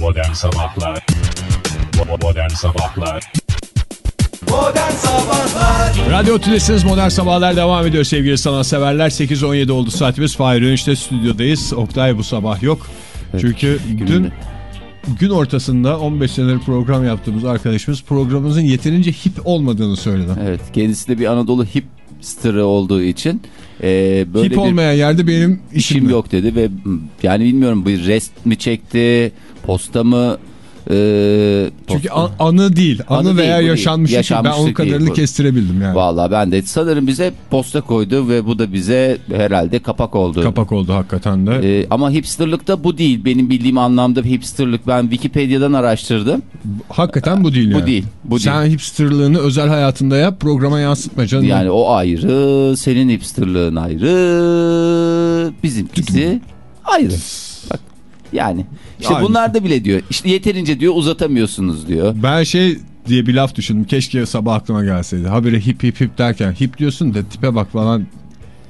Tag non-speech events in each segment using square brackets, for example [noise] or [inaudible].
Modern Sabahlar Modern Sabahlar Modern Sabahlar Radyo Tülesi'niz Modern Sabahlar devam ediyor sevgili sanatseverler. 8.17 oldu saatimiz. Fahir Önç'te stüdyodayız. Oktay bu sabah yok. Çünkü dün gün ortasında 15 senedir program yaptığımız arkadaşımız programımızın yeterince hip olmadığını söyledi. Evet kendisi de bir Anadolu hipsterı olduğu için e, böyle hip bir olmayan yerde benim işim, işim yok dedi ve yani bilmiyorum bir rest mi çekti posta mı e, Çünkü an- anı değil. Anı, Anı değil, veya bu değil. yaşanmışlık. Ben Yaşanmışlık onun kadarını değil bu. kestirebildim yani. Valla ben de sanırım bize posta koydu ve bu da bize herhalde kapak oldu. Kapak oldu hakikaten de. E, ama hipsterlık da bu değil. Benim bildiğim anlamda hipsterlık ben Wikipedia'dan araştırdım. hakikaten bu değil Bu yani. değil. Bu Sen değil. hipsterlığını özel hayatında yap programa yansıtma canım. Yani o ayrı, senin hipsterlığın ayrı, bizimkisi ayrı. Bak yani işte Aynı. bunlar da bile diyor. İşte yeterince diyor uzatamıyorsunuz diyor. Ben şey diye bir laf düşündüm. Keşke sabah aklıma gelseydi. Habire hip hip hip derken hip diyorsun da tipe bak falan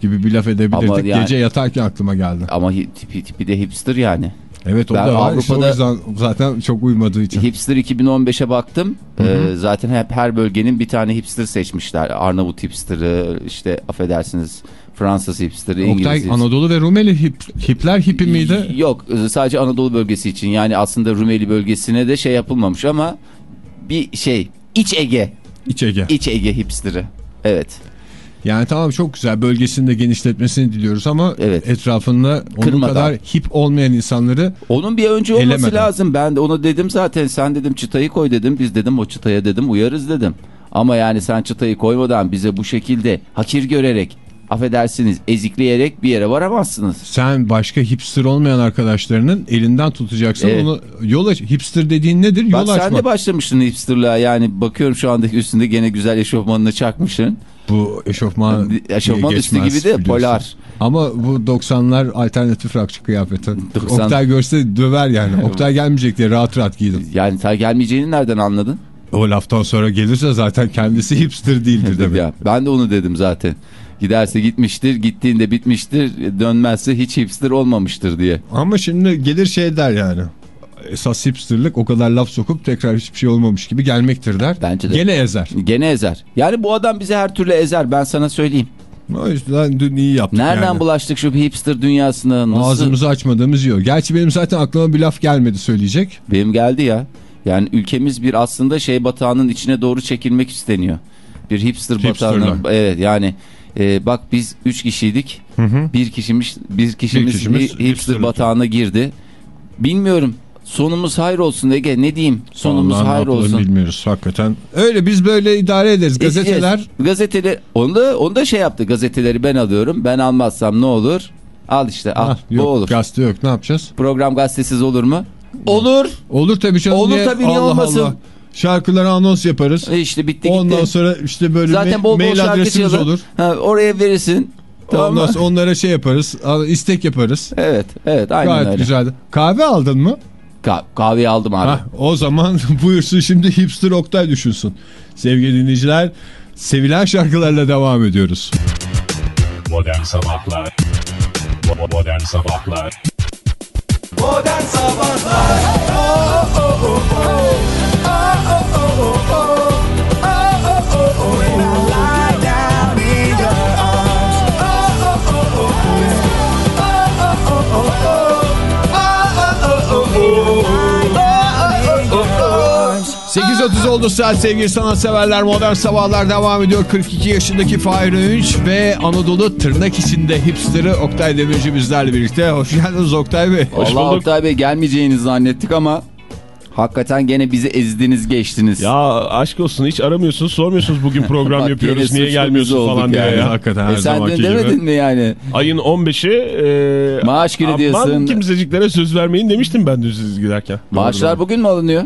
gibi bir laf edebilirdik. Ama yani- Gece yatarken aklıma geldi. Ama tipi, tipi de hipster yani. Evet o Ben da var. İşte o Avrupa'da- yüzden zaten çok uymadığı için. Hipster 2015'e baktım. Ee, zaten hep her bölgenin bir tane hipster seçmişler. Arnavut hipster'ı, işte affedersiniz Fransız hipster'ı, İngiliz Oktay hipster'ı. Anadolu ve Rumeli hip, hipler hipi miydi? Yok sadece Anadolu bölgesi için yani aslında Rumeli bölgesine de şey yapılmamış ama bir şey İç Ege, İç Ege. İç Ege hipster'ı. Evet. Yani tamam çok güzel bölgesini de genişletmesini diliyoruz ama Evet. etrafında onun Kırmadan. kadar hip olmayan insanları Onun bir önce olması Elemeden. lazım. Ben de onu dedim zaten. Sen dedim çıtayı koy dedim. Biz dedim o çıtaya dedim uyarız dedim. Ama yani sen çıtayı koymadan bize bu şekilde hakir görerek affedersiniz ezikleyerek bir yere varamazsınız. sen başka hipster olmayan arkadaşlarının elinden tutacaksın. Evet. Onu yol aç. Hipster dediğin nedir? Yol Bak sen açmak. de başlamışsın hipsterlığa yani bakıyorum şu andaki üstünde gene güzel eşofmanını çakmışsın. Bu eşofman Eşofman diye üstü geçmez gibi de biliyorsun. polar. Ama bu 90'lar alternatif rockçı kıyafeti. 90 Oktay görse döver yani. [laughs] Oktay gelmeyecek diye rahat rahat giydim. Yani sen gelmeyeceğini nereden anladın? O laftan sonra gelirse zaten kendisi hipster değildir [laughs] demek. Ya, ben de onu dedim zaten. Giderse gitmiştir, gittiğinde bitmiştir, dönmezse hiç hipster olmamıştır diye. Ama şimdi gelir şey der yani. Esas hipsterlik o kadar laf sokup tekrar hiçbir şey olmamış gibi gelmektir der. Bence de. Gene ezer. Gene ezer. Yani bu adam bizi her türlü ezer ben sana söyleyeyim. O yüzden dün iyi yaptık Nereden yani. bulaştık şu hipster dünyasına? Nasıl? Ağzımızı açmadığımız yiyor. Gerçi benim zaten aklıma bir laf gelmedi söyleyecek. Benim geldi ya. Yani ülkemiz bir aslında şey batağının içine doğru çekilmek isteniyor. Bir hipster Hipsterler. batağının. Evet yani e, bak biz üç kişiydik. Bir kişimiz bir kişimiz, kişimiz hi- hipster hipsterlik. batağına girdi. Bilmiyorum. Sonumuz hayır olsun Ege ne diyeyim? Sonumuz Vallahi hayır olsun. bilmiyoruz hakikaten. Öyle biz böyle idare ederiz. Gazeteler Edeceğiz. Gazeteler onu da, onu da şey yaptı. Gazeteleri ben alıyorum. Ben almazsam ne olur? Al işte al. Ah, bu yok, olur. gazete yok ne yapacağız? Program gazetesiz olur mu? Olur. Olur tabii canım. Olur tabii, niye Allah olmasın? Allah. Şarkılara anons yaparız. E işte bitti Ondan gitti. sonra işte böyle Zaten bol bol mail adresimiz olur. Ha, oraya verirsin. Tamam Ondan sonra onlara şey yaparız. istek yaparız. Evet, evet aynen Gayet öyle. güzeldi. Kahve aldın mı? Ka- kahveyi aldım abi. Hah, o zaman [laughs] buyursun şimdi hipster Oktay düşünsün. Sevgili dinleyiciler sevilen şarkılarla devam ediyoruz. Modern Sabahlar Modern Sabahlar Modern Sabahlar When 8.30 oldu saat sevgili sanatseverler modern sabahlar devam ediyor. 42 yaşındaki Fahir Öğünç ve Anadolu tırnak içinde hipsterı Oktay Demirci bizlerle birlikte. Hoş geldiniz Oktay Bey. Allah Oktay Bey gelmeyeceğinizi zannettik ama hakikaten gene bizi ezdiniz geçtiniz. Ya aşk olsun hiç aramıyorsunuz sormuyorsunuz bugün program [laughs] yapıyoruz niye gelmiyorsun falan diye yani. ya. Hakikaten her E sen zamanki de demedin gibi. mi yani? Ayın 15'i e, Maaş günü aman diyorsun. kimseciklere söz vermeyin demiştim ben dün siz giderken. Maaşlar bugün mü alınıyor?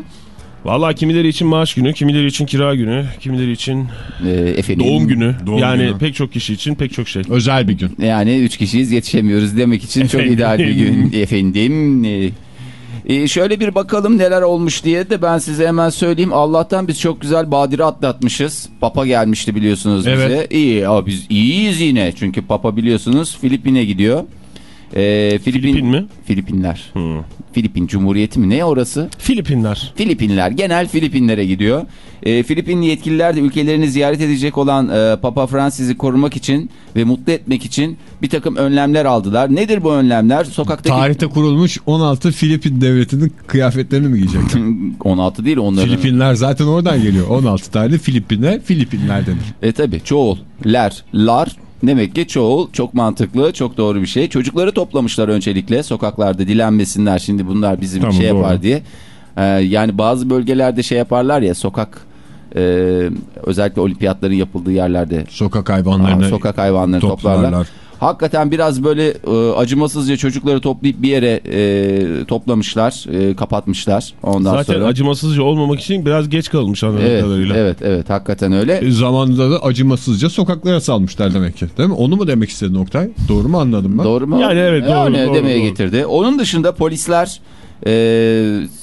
Valla kimileri için maaş günü, kimileri için kira günü, kimileri için Ee, efendim. doğum günü. Doğum yani günü. pek çok kişi için pek çok şey. Özel bir gün. Yani üç kişiyiz yetişemiyoruz demek için çok Efendim. ideal bir gün [laughs] efendim. Ee, e, şöyle bir bakalım neler olmuş diye de ben size hemen söyleyeyim. Allah'tan biz çok güzel badire atlatmışız. Papa gelmişti biliyorsunuz bize. Evet. İyi ama biz iyiyiz yine. Çünkü Papa biliyorsunuz Filipin'e gidiyor. Ee, Filipin, Filipin mi? Filipinler. Hmm. Filipin Cumhuriyeti mi? Ne orası? Filipinler. Filipinler. Genel Filipinlere gidiyor. Ee, Filipin yetkililer de ülkelerini ziyaret edecek olan e, Papa Francis'i korumak için ve mutlu etmek için bir takım önlemler aldılar. Nedir bu önlemler? Sokaktaki... Tarihte kurulmuş 16 Filipin devletinin kıyafetlerini mi giyecekler? [laughs] 16 değil onların. Filipinler zaten oradan geliyor. 16 tane Filipinler, Filipinler denir. E tabi çoğul. Ler. Lar. Demek ki çoğul çok mantıklı, çok doğru bir şey. Çocukları toplamışlar öncelikle sokaklarda dilenmesinler şimdi bunlar bizim Tamam, şey yapar doğru. diye. Ee, yani bazı bölgelerde şey yaparlar ya sokak e, özellikle olimpiyatların yapıldığı yerlerde Sokak hayvanlarını Aa, sokak hayvanlarını toplarlar. toplarlar. Hakikaten biraz böyle e, acımasızca çocukları toplayıp bir yere e, toplamışlar, e, kapatmışlar. Ondan Zaten sonra. acımasızca olmamak için biraz geç kalmış anladığım Evet, kadarıyla. evet, evet, hakikaten öyle. E, Zamanında da acımasızca sokaklara salmışlar demek ki. Değil mi? Onu mu demek istedin Oktay? Doğru mu anladım ben? Doğru mu? Yani evet, doğru, Yani doğru, demeye doğru. getirdi. Onun dışında polisler e,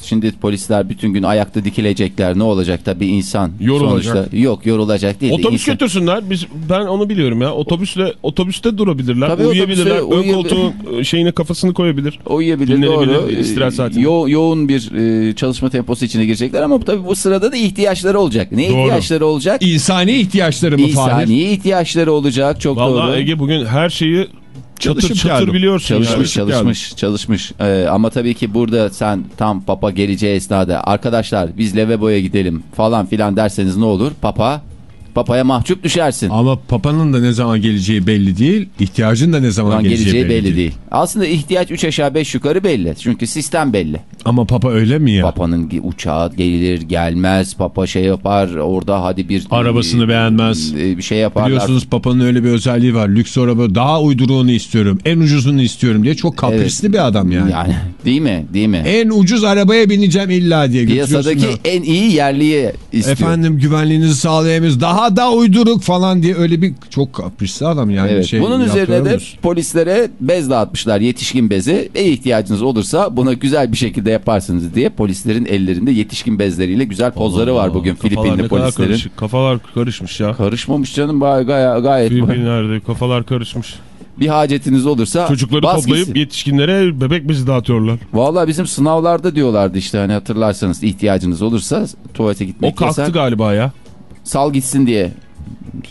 şimdi polisler bütün gün ayakta dikilecekler. Ne olacak tabii insan. Yorulacak. Sonuçta, yok yorulacak değil. de Otobüs insan. götürsünler. Biz ben onu biliyorum ya. Otobüsle otobüste durabilirler. Tabii uyuyabilirler. otobüste Ön uyuyabil- koltuğun e, şeyine kafasını koyabilir. Uyuyabilir doğru. istirahat saatinde. Yo- yoğun bir e, çalışma temposu içine girecekler ama tabii bu sırada da ihtiyaçları olacak. Ne Doğru. ihtiyaçları olacak? İnsani ihtiyaçları mı Fahir? İnsani ihtiyaçları olacak çok Vallahi doğru. Ege bugün her şeyi Çalışıp çatır geldim. biliyorsun. Çalışmış yani. çalışmış çalışmış Ee, ama tabii ki burada sen tam papa geleceği esnada arkadaşlar biz lavaboya gidelim falan filan derseniz ne olur papa papaya mahcup düşersin. Ama Papa'nın da ne zaman geleceği belli değil. ihtiyacın da ne zaman geleceği, geleceği belli değil. Aslında ihtiyaç 3 aşağı 5 yukarı belli. Çünkü sistem belli. Ama Papa öyle mi ya? Papanın uçağı gelir gelmez papa şey yapar orada hadi bir Arabasını beğenmez. e, bir şey yaparlar. Biliyorsunuz Papa'nın öyle bir özelliği var. Lüks araba daha uyduruğunu istiyorum. En ucuzunu istiyorum diye. Çok kaprisli bir adam yani. Yani değil mi? Değil mi? En ucuz arabaya bineceğim illa diye Piyasadaki en iyi yerliyi istiyor. Efendim güvenliğinizi sağlayamayız. Daha da uyduruk falan diye öyle bir çok kaprisli adam yani. Evet. Şey Bunun üzerine de polislere bez dağıtmışlar yetişkin bezi. E ihtiyacınız olursa buna güzel bir şekilde yaparsınız diye polislerin ellerinde yetişkin bezleriyle güzel pozları var bugün Kafalar Filipinli polislerin. karışık. Kafalar karışmış ya. Karışmamış canım gay- gay- gayet. Filipinler'de kafalar karışmış. bir hacetiniz olursa Çocukları bas toplayıp gitsin. yetişkinlere bebek bezi dağıtıyorlar. Vallahi bizim sınavlarda diyorlardı işte hani hatırlarsanız ihtiyacınız olursa tuvalete gitmek O kalktı yasak. galiba ya. Sal gitsin diye.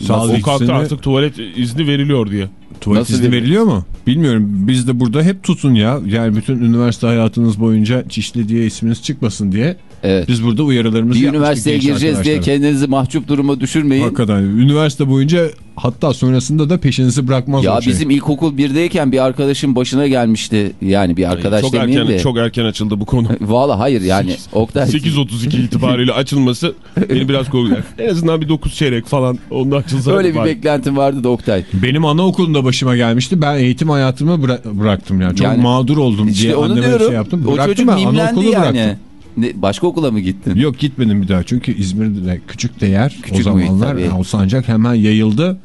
Sağ o gitsin kalktı de artık tuvalet izni veriliyor diye. Tuvalet Nasıl izni veriliyor mu? Bilmiyorum. Biz de burada hep tutun ya. Yani bütün üniversite hayatınız boyunca Çişli diye isminiz çıkmasın diye. Evet. Biz burada uyarılarımızı Bir üniversiteye gireceğiz diye kendinizi mahcup duruma düşürmeyin. Hakikaten üniversite boyunca hatta sonrasında da peşinizi bırakmaz Ya o şey. bizim ilkokul 1'deyken bir arkadaşın başına gelmişti. Yani bir arkadaş çok demeyeyim erken de. çok erken açıldı bu konu. [laughs] Valla hayır yani. Oktay. 8.32 itibariyle açılması [laughs] beni biraz korkuyor. En azından bir 9 çeyrek falan onda açılsa. Öyle bir bari. beklentim vardı da Oktay. Benim anaokulunda başıma gelmişti. Ben eğitim hayatımı bıra- bıraktım yani. Çok Yani- mağdur oldum İşte diye anneme diyorum. şey yaptım. o Bıraktım çocuk ben, mimlendi anaokulu yani. bıraktım. Ne, başka okula mı gittin? Yok gitmedim bir daha çünkü İzmir'de küçük de yer Küçük o zamanlar. tabii. Yani o sancak hemen yayıldı.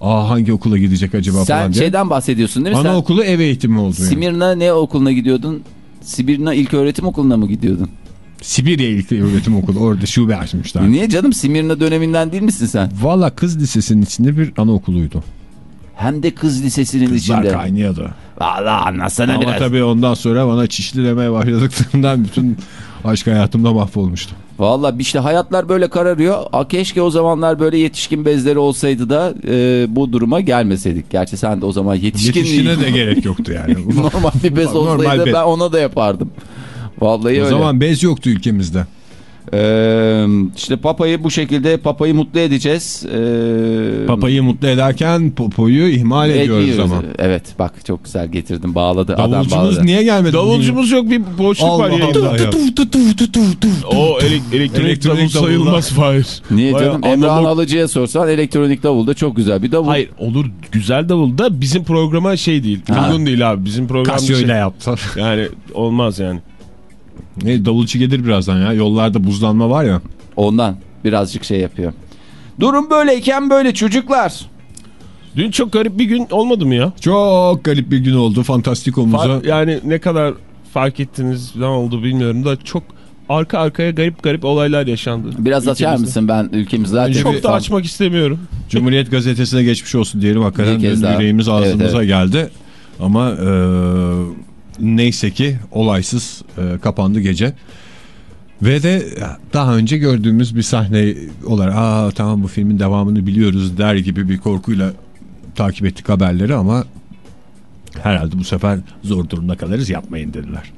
Aa hangi okula gidecek acaba Sen falan diye. şeyden bahsediyorsun değil mi? Sen Anaokulu ev eğitimi oldu yani. Simirna ne okuluna gidiyordun? Sibirna İlköğretim Okulu'na mı gidiyordun? Sibirya İlk Öğretim Okulu orada şube açmışlar. Niye canım Simirna döneminden değil misin sen? Valla kız lisesinin içinde bir anaokuluydu. Hem de kız lisesinin Kızlar içinde. kaynıyordu. Valla anlatsana Ama biraz. tabii ondan sonra bana çişli demeye başladıklarından bütün aşk hayatımda mahvolmuştu. Valla işte hayatlar böyle kararıyor. A, keşke o zamanlar böyle yetişkin bezleri olsaydı da e, bu duruma gelmeseydik. Gerçi sen de o zaman yetişkin Yetişkine de [laughs] gerek yoktu yani. [laughs] Normal bir bez Normal olsaydı bez. ben ona da yapardım. Vallahi o öyle. zaman bez yoktu ülkemizde. Ee, işte papayı bu şekilde papayı mutlu edeceğiz. Ee, Papayı mutlu ederken popoyu ihmal ediyoruz ediyoruz. ama. Evet bak çok güzel getirdim bağladı adam Davulcumuz bağladı. niye gelmedi? Davulcumuz yok bir boşluk Allah var yayında. Allah ya. O ele- elektronik, Elektronik davul davulla. sayılmaz Fahir. Niye Bayağı canım? Emrah analog- Alıcı'ya sorsan elektronik davul da çok güzel bir davul. Hayır olur güzel davul da bizim programa şey değil. Ha. Uygun değil abi bizim program Casio ile şey, yaptı. yani olmaz yani. Ne davulcu gelir birazdan ya. Yollarda buzlanma var ya. Ondan birazcık şey yapıyor. Durum böyleyken böyle çocuklar. Dün çok garip bir gün olmadı mı ya? Çok garip bir gün oldu. Fantastik omuza. Fa- yani ne kadar fark ettiniz ne oldu bilmiyorum da çok arka arkaya garip garip olaylar yaşandı. Biraz açar Ülkemizde. mısın ben ülkemiz zaten. Çok bir- da açmak istemiyorum. [laughs] Cumhuriyet Gazetesi'ne geçmiş olsun diyelim. Hakikaten Bir kez dün daha. yüreğimiz ağzımıza Evet, geldi. Ama e, neyse ki olaysız e, kapandı gece. Ve de daha önce gördüğümüz bir sahne olarak aa tamam bu filmin devamını biliyoruz der gibi bir korkuyla takip ettik haberleri ama herhalde bu sefer zor durumda kalırız yapmayın dediler.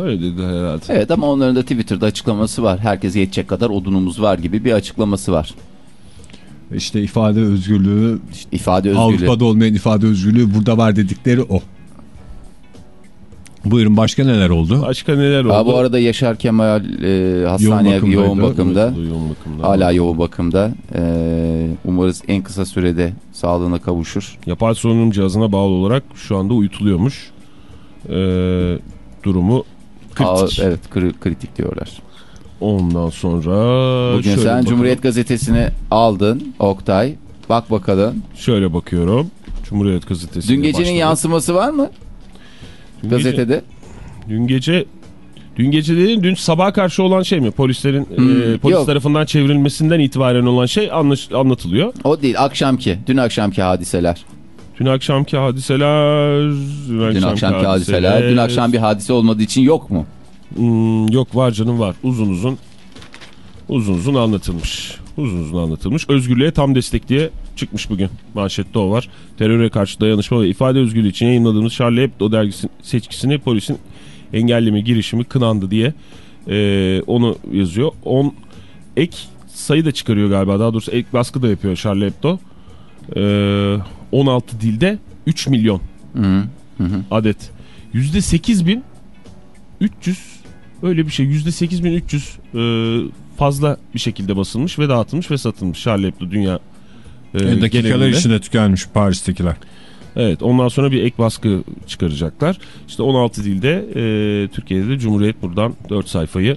Öyle dedi herhalde. Evet ama onların da Twitter'da açıklaması var. Herkese yetecek kadar odunumuz var gibi bir açıklaması var. İşte ifade özgürlüğü, İşte ifade özgürlüğü. Avrupa'da olmayan ifade özgürlüğü burada var dedikleri o. Buyurun başka neler oldu? Başka neler oldu? Ha, bu arada Yaşar Kemal e, hastaneye Yoğun yoğun bakımda. Yoğun bakımda. Hala yoğun bakımda. E, umarız en kısa sürede sağlığına kavuşur. Yapay solunum cihazına bağlı olarak şu anda uyutuluyormuş. Ee, durumu kritik. Aa, evet kri- kritik diyorlar. Ondan sonra Bugün şöyle sen bakalım. Cumhuriyet Gazetesi'ni aldın Oktay. Bak bakalım. Şöyle bakıyorum. Cumhuriyet Gazetesi. Dün gecenin yansıması var mı gazetede? Dün gece Dün gece dediğin dün sabaha karşı olan şey mi? Polislerin Hmm, e, polis yok. tarafından çevrilmesinden itibaren olan şey anlaş- anlatılıyor. O değil akşamki. Dün akşamki hadiseler. Dün akşamki hadiseler... Dün, Dün akşamki hadiseler. Dün akşam bir hadise olmadığı için yok mu? Hmm, yok var canım var. Uzun uzun uzun uzun anlatılmış. Uzun uzun anlatılmış. Özgürlüğe tam destek diye çıkmış bugün. Manşette o var. Teröre karşı dayanışma ve ifade özgürlüğü için yayınladığımız Charlie Hebdo dergisinin seçkisini polisin engelleme girişimi kınandı diye e, onu yazıyor. 10 ek sayı da çıkarıyor galiba. Daha doğrusu ek baskı da yapıyor Charlie Hebdo. E, 16 dilde 3 milyon Hı -hı. Hı -hı. adet. %8 bin 300 öyle bir şey %8300 e, fazla bir şekilde basılmış ve dağıtılmış ve satılmış Charlie Hebdo dünya e, E, dakikalar genelinde. içinde tükenmiş Paris'tekiler. Evet ondan sonra bir ek baskı çıkaracaklar. İşte 16 dilde e, Türkiye'de de Cumhuriyet buradan 4 sayfayı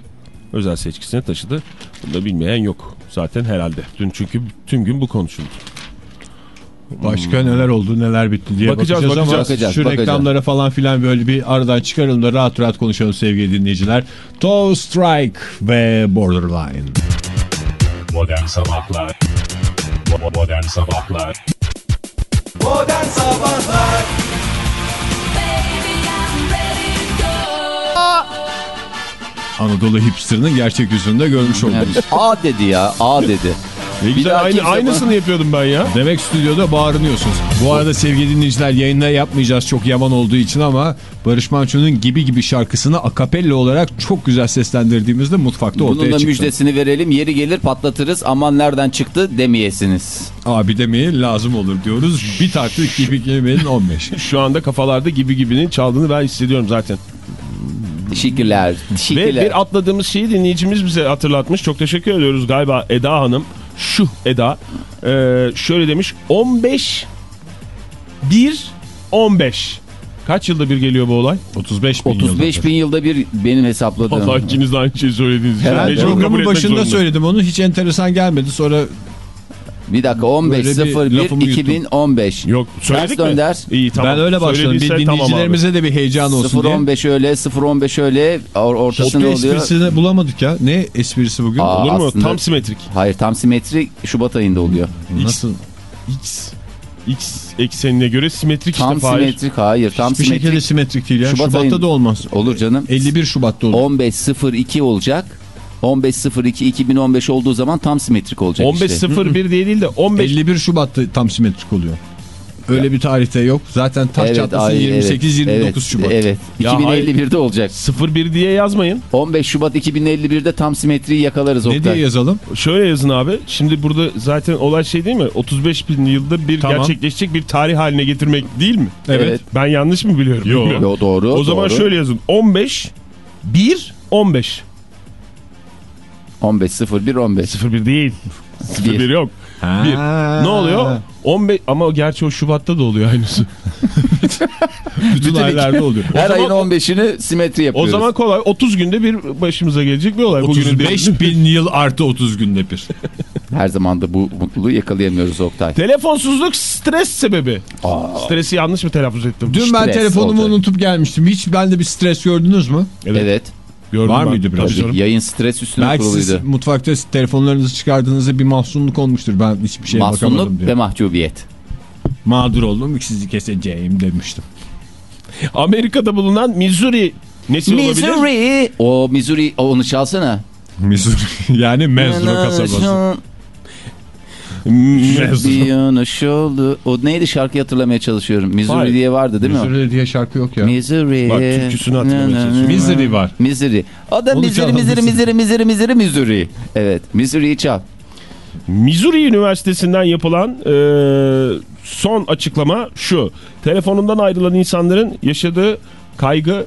özel seçkisine taşıdı. Bunu da bilmeyen yok zaten herhalde. Dün çünkü tüm gün bu konuşuldu. Başka neler oldu neler bitti diye Bakacağız, bakacağız, ama bakacağız. Bakacağız, şu bakacağız. reklamlara falan filan böyle bir aradan çıkaralım da rahat rahat konuşalım sevgili dinleyiciler. Toe Strike ve Borderline. Modern Sabahlar Modern Sabahlar Modern Sabahlar Anadolu hipsterının gerçek yüzünü de görmüş olduk. Yani, A dedi ya A dedi. Ne Bir güzel daha aynı, aynısını yapıyordum ben ya. Demek stüdyoda bağırınıyorsunuz. Bu arada sevgili dinleyiciler yayında yapmayacağız çok yaman olduğu için ama Barış Manço'nun Gibi Gibi şarkısını akapella olarak çok güzel seslendirdiğimizde mutfakta ortaya Bunun da çıktı. müjdesini verelim. Yeri gelir patlatırız. Aman nereden çıktı demeyesiniz. Abi demeye lazım olur diyoruz. Bir tarttık Gibi Gibi'nin 15. [laughs] Şu anda kafalarda gibi gibinin çaldığını ben hissediyorum zaten. Teşekkürler. Ve Teşekkürler. bir atladığımız şeyi dinleyicimiz bize hatırlatmış. Çok teşekkür ediyoruz galiba Eda Hanım. Şu Eda. Ee, şöyle demiş. 15 1 15. Kaç yılda bir geliyor bu olay? 35 bin 35 bin yılda bir benim hesapladığım. Vallahi ikiniz de aynı şeyi. Herhalde. kabul Programın başında söyledim onu hiç enteresan gelmedi. Sonra Bir dakika 15 Böyle bir 01 lafımı yuttum. 2015. Yok söyledik Ters mi? dönder. İyi tamam. ben öyle başladım. Bir tamam abi. dinleyicilerimize de bir heyecan olsun diye. 015 öyle 015 öyle or ortası ne oluyor? esprisini bulamadık ya. Ne esprisi bugün? Aa, Olur mu? aslında- Tam simetrik. Hayır tam simetri Şubat ayında oluyor. Nasıl? X X eksenine göre simetrik Tam işte. Fahir. simetrik hayır tam Hiçbir simetrik. şekilde simetrik değil ya. Şubat Şubat'ta ayın- da olmaz. Olur canım. 51 Şubat'ta olur. 15.02 olacak. 15.02 2015 olduğu zaman tam simetrik olacak 15 işte. 01 diye değil de 15 51 Şubat'ta tam simetrik oluyor. Öyle bir tarihte yok. Zaten taş çatlasın ay, 28-29 evet, Şubat. Evet. Ya 2051'de olacak. 01 diye yazmayın. 15 Şubat 2051'de tam simetriyi yakalarız Ne Oktay. diye yazalım? Şöyle yazın abi. Şimdi burada zaten olay şey değil mi? 35 bin yılda bir Tamam. gerçekleşecek bir tarih haline getirmek değil mi? Evet. Ben yanlış mı biliyorum? Yo. Bilmiyorum. Yo, doğru. O zaman doğru. şöyle yazın. 15 1 15. 15 01 15. 01 değil. 01 yok. Bir. Ne oluyor? 15 ama gerçi o Şubat'ta da oluyor aynısı. [laughs] Bütün aylarda oluyor. Her zaman ayın o- 15'ini simetri O yapıyoruz. zaman kolay. 30 günde bir başımıza gelecek bir olay. Bugünün 35 değil. bin [laughs] yıl artı 30 günde bir. Her zaman da bu mutluluğu yakalayamıyoruz Oktay. Telefonsuzluk stres sebebi. Stresi yanlış mı telaffuz ettim? Dün ben Stres telefonumu olacak. unutup gelmiştim. Hiç bende bir stres gördünüz mü? Evet. Gördüm Var ben. mıydı biraz? Tabii. Yayın stres üstüne Belki siz kuruluydu. mutfakta telefonlarınızı çıkardığınızda bir mahzunluk olmuştur. Ben hiçbir şeye bakamadım Mahzunluk ve mahcubiyet. Mağdur oldum sizi keseceğim demiştim. [laughs] Amerika'da bulunan Missouri nesi olabilir? Missouri. O Missouri onu çalsana. Missouri [laughs] yani Mezro kasabası. Mezro. Yanlış oldu. O neydi şarkıyı hatırlamaya çalışıyorum. Missouri Hayır. diye vardı değil mi? o? Missouri diye şarkı yok ya. Missouri. Bak, türküsünü hatırlamaya çalışıyorum. Missouri var. Missouri. O da Missouri, Missouri, Missouri. Missouri, Missouri, Missouri, Missouri. Evet, Missouri'yi çal. Missouri Üniversitesi'nden yapılan e, son açıklama şu. Telefonundan ayrılan insanların yaşadığı kaygı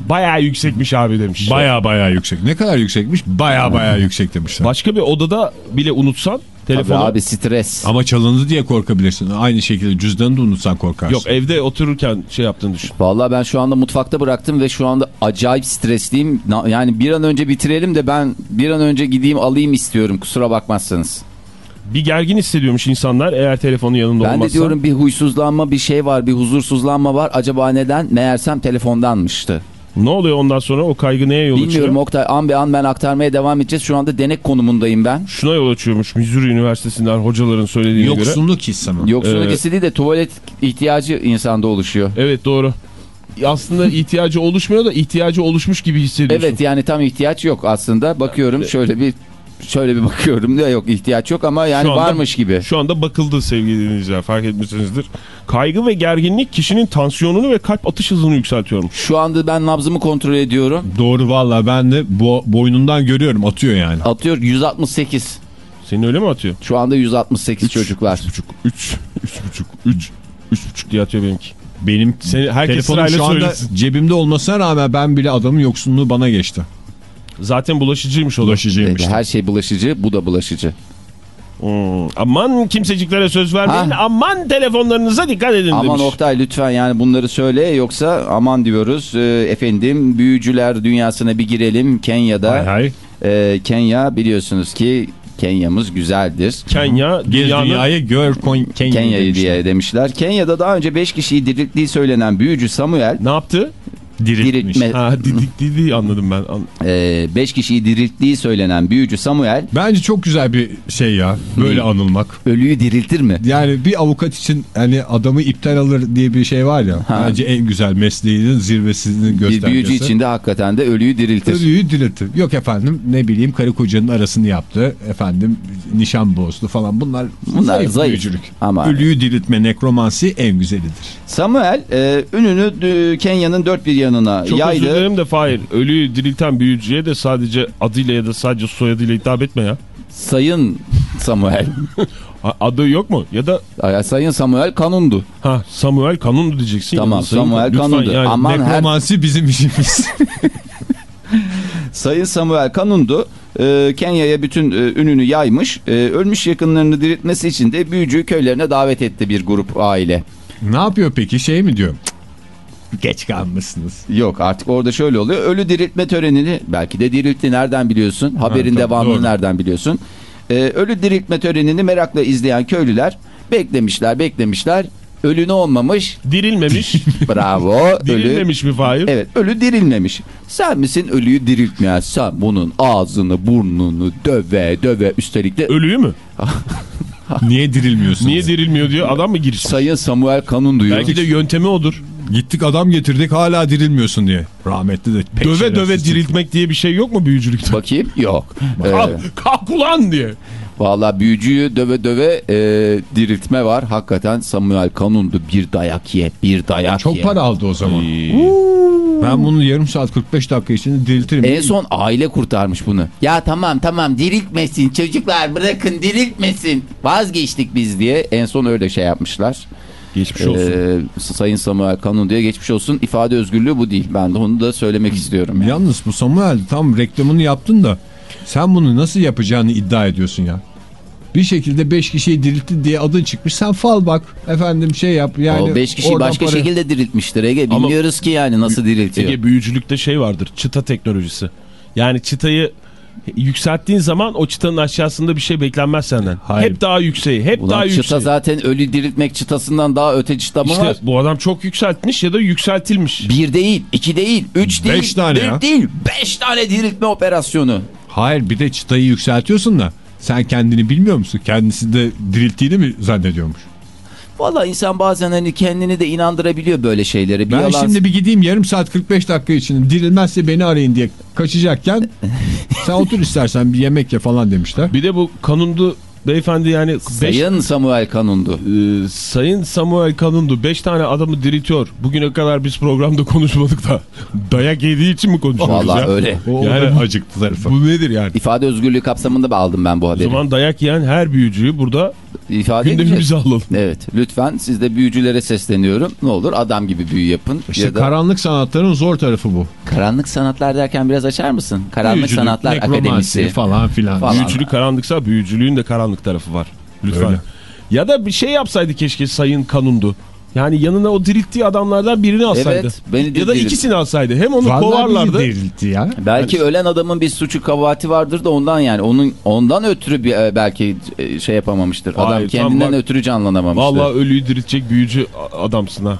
bayağı yüksekmiş abi demiş. Baya baya yüksek. Ne kadar yüksekmiş? Baya baya yüksek demişler. Başka bir odada bile unutsan Tabii telefonu. abi stres. Ama çalındı diye korkabilirsin. Aynı şekilde cüzdanı da unutsan korkarsın. Yok evde otururken şey yaptığını düşün. Vallahi ben şu anda mutfakta bıraktım ve şu anda acayip stresliyim. Yani bir an önce bitirelim de ben bir an önce gideyim alayım istiyorum kusura bakmazsanız. Bir gergin hissediyormuş insanlar eğer telefonu yanında Ben olmazsa. de diyorum bir huysuzlanma bir şey var bir huzursuzlanma var. Acaba neden? Meğersem telefondanmıştı. Ne oluyor ondan sonra o kaygı neye yol Bilmiyorum açıyor? Oktay an be an ben aktarmaya devam edeceğiz. Şu anda denek konumundayım ben. Şuna yol açıyormuş Missouri Üniversitesi'nden hocaların söylediğine göre. Yoksunluk hissi mi? Yoksulluk Evet. hissi değil de tuvalet ihtiyacı insanda oluşuyor. Evet doğru. Aslında ihtiyacı oluşmuyor da ihtiyacı oluşmuş gibi hissediyorsun. Evet yani tam ihtiyaç yok aslında. Bakıyorum şöyle bir şöyle bir bakıyorum da yok ihtiyaç yok ama yani anda- varmış gibi. Şu anda bakıldı sevgili dinleyiciler fark etmişsinizdir. Kaygı ve gerginlik kişinin tansiyonunu ve kalp atış hızını yükseltiyormuş. Şu anda ben nabzımı kontrol ediyorum. Doğru valla ben de bo boynundan görüyorum atıyor yani. Atıyor 168. Senin öyle mi atıyor? Şu anda 168 çocuklar. 3,5, 3, 3,5, 3, 3,5 diye atıyor benimki. Benim Seni, herkes telefonum şu anda söylesin. cebimde olmasına rağmen ben bile adamın yoksunluğu bana geçti. Zaten bulaşıcıymış o da. Ulaşıcıymış. Her şey bulaşıcı, bu da bulaşıcı. Hmm, Aman kimseciklere söz vermeyin. Ha. Aman telefonlarınıza dikkat edin Aman demiş. Oktay lütfen yani bunları söyle yoksa aman diyoruz. Ee, efendim büyücüler dünyasına bir girelim. Kenya'da. Hay hay. Ee, Kenya biliyorsunuz ki Kenya'mız güzeldir. Kenya dünyanın... dünyayı gör Kenya'yı demişler. diye demişler. Kenya'da daha önce 5 kişiyi dirilttiği söylenen büyücü Samuel Ne yaptı? Diriltmiş. diriltme Ha didik didi anladım ben. An- 5 kişiyi dirilttiği söylenen büyücü Samuel Bence çok güzel bir şey ya. Böyle Ne? anılmak. ölüyü diriltir mi? Yani bir avukat için hani adamı iptal alır diye bir şey var ya. Ha. Bence en güzel mesleğinin zirvesinin Bir göstergesi. büyücü için de hakikaten de ölüyü diriltir. Ölüyü diriltir. Yok efendim ne bileyim karı kocanın arasını yaptı. Efendim nişan bozdu falan. Bunlar, Bunlar zayıf, zayıf. büyücülük. Ama- Ölüyü diriltme nekromansi en güzelidir. Samuel e, ününü Kenya'nın dört bir yanına Çok özür yaydı. dilerim de Fahir. Ölüyü dirilten büyücüye de sadece adıyla ya da sadece soyadıyla hitap etme ya. Sayın Samuel. [laughs] Adı yok mu? Ya da Ay, Sayın Samuel kanundu. ha Samuel Kanundu diyeceksin. Tamam, ya. Samuel Lütfen Kanundu. yani. Aman her nekromansi bizim işimiz. [laughs] Sayın Samuel kanundu. E, Kenya'ya bütün e, ününü yaymış. E, ölmüş yakınlarını diriltmesi için de büyücü köylerine davet etti bir grup aile. ne yapıyor peki şey mi diyor? Geç kalmışsınız. Yok artık orada şöyle oluyor. Ölü diriltme törenini belki de diriltti nereden biliyorsun? Haberin tabii, devamını doğru. nereden biliyorsun? Ee, ölü diriltme törenini merakla izleyen köylüler beklemişler beklemişler. Ölü ne olmamış? Dirilmemiş. [laughs] Bravo. ölü. Dirilmemiş mi Fahir? Evet ölü dirilmemiş. Sen misin ölüyü diriltmeyen? Sen bunun ağzını burnunu döve döve üstelik de Ölüyü mü? [laughs] Niye dirilmiyorsunuz? Niye dirilmiyor diyor. Adam mı girişmiş? Sayın Samuel Kanun duyuyor. Belki de yöntemi odur. Gittik adam getirdik hala dirilmiyorsun diye. Rahmetli de pek Döve döve diriltmek diye bir şey yok mu büyücülükte? Bakayım yok. [laughs] Ee, Kalk, kalk ulan diye. Valla büyücüyü döve döve e, diriltme var. Hakikaten Samuel Kanundu bir dayak ye bir dayak Çok ye. para aldı o zaman. Ben bunu yarım saat 45 dakika içinde diriltirim. En son aile kurtarmış bunu. Ya tamam tamam diriltmesin çocuklar bırakın diriltmesin. Vazgeçtik biz diye en son öyle şey yapmışlar. Geçmiş olsun. Ee, Sayın Samuel Kanun diye geçmiş olsun. İfade özgürlüğü bu değil. Ben de onu da söylemek istiyorum. Yani. Yalnız bu Samuel tam reklamını yaptın da sen bunu nasıl yapacağını iddia ediyorsun ya. Bir şekilde 5 kişiyi diriltti diye adın çıkmış. Sen fal bak efendim şey yap. Yani o beş kişiyi oradan başka para- şekilde diriltmiştir Ege. Ama- Bilmiyoruz ki yani nasıl diriltiyor. Ege büyücülükte şey vardır. Çıta teknolojisi. Yani çıtayı yükselttiğin zaman o çıtanın aşağısında bir şey beklenmez senden. Hayır. Hep daha yükseği. Hep daha Ulan çıta yükseği. zaten ölü diriltmek çıtasından daha öte çıta mı İşte var? bu adam çok yükseltmiş ya da yükseltilmiş. Bir değil, iki değil, üç değil, Beş tane dört değil, beş tane diriltme operasyonu. Hayır bir de çıtayı yükseltiyorsun da sen kendini bilmiyor musun? Kendisi de dirilttiğini mi zannediyormuş? Valla insan bazen hani kendini de inandırabiliyor böyle şeyleri. Bir Ben yalan... şimdi bir gideyim yarım saat 45 dakika için dirilmezse beni arayın diye kaçacakken [laughs] sen otur istersen bir yemek ye falan demişler. Bir de bu kanundu beyefendi yani 5 Sayın Samuel Kanundu. Ee, Sayın Samuel Kanundu 5 tane adamı diritiyor. Bugüne kadar biz programda konuşmadık da [laughs] dayak yediği için mi konuşuyoruz Valla ya? öyle. O Yani- acıktı tarafı. Bu nedir yani? İfade özgürlüğü kapsamında aldım ben bu O haberi. zaman dayak yiyen her büyücüyü burada İfade edecek. gündemimize alalım. Evet lütfen siz de büyücülere sesleniyorum. Ne olur adam gibi büyü yapın. İşte ya da karanlık sanatların zor tarafı bu. karanlık sanatlar derken biraz açar mısın? Karanlık Büyücülük, Sanatlar Akademisi. falan filan. Falan. Büyücülük karanlıksa büyücülüğün de karanlık tarafı var. Lütfen. Öyle. Ya da bir şey yapsaydı keşke Sayın Kanundu. Yani yanına o dirilttiği adamlardan birini alsaydı. Evet, beni ya da ikisini alsaydı. Hem onu Vallahi kovarlardı. bizi delirtti ya. Belki ölen adamın bir suçu kabahati vardır da ondan yani. Onun ondan ötürü bir, e, belki e, şey yapamamıştır. Adam Hayır, tam kendinden bak- ötürü canlanamamıştır. Vallahi ölüyü diriltecek büyücü adamsın ha.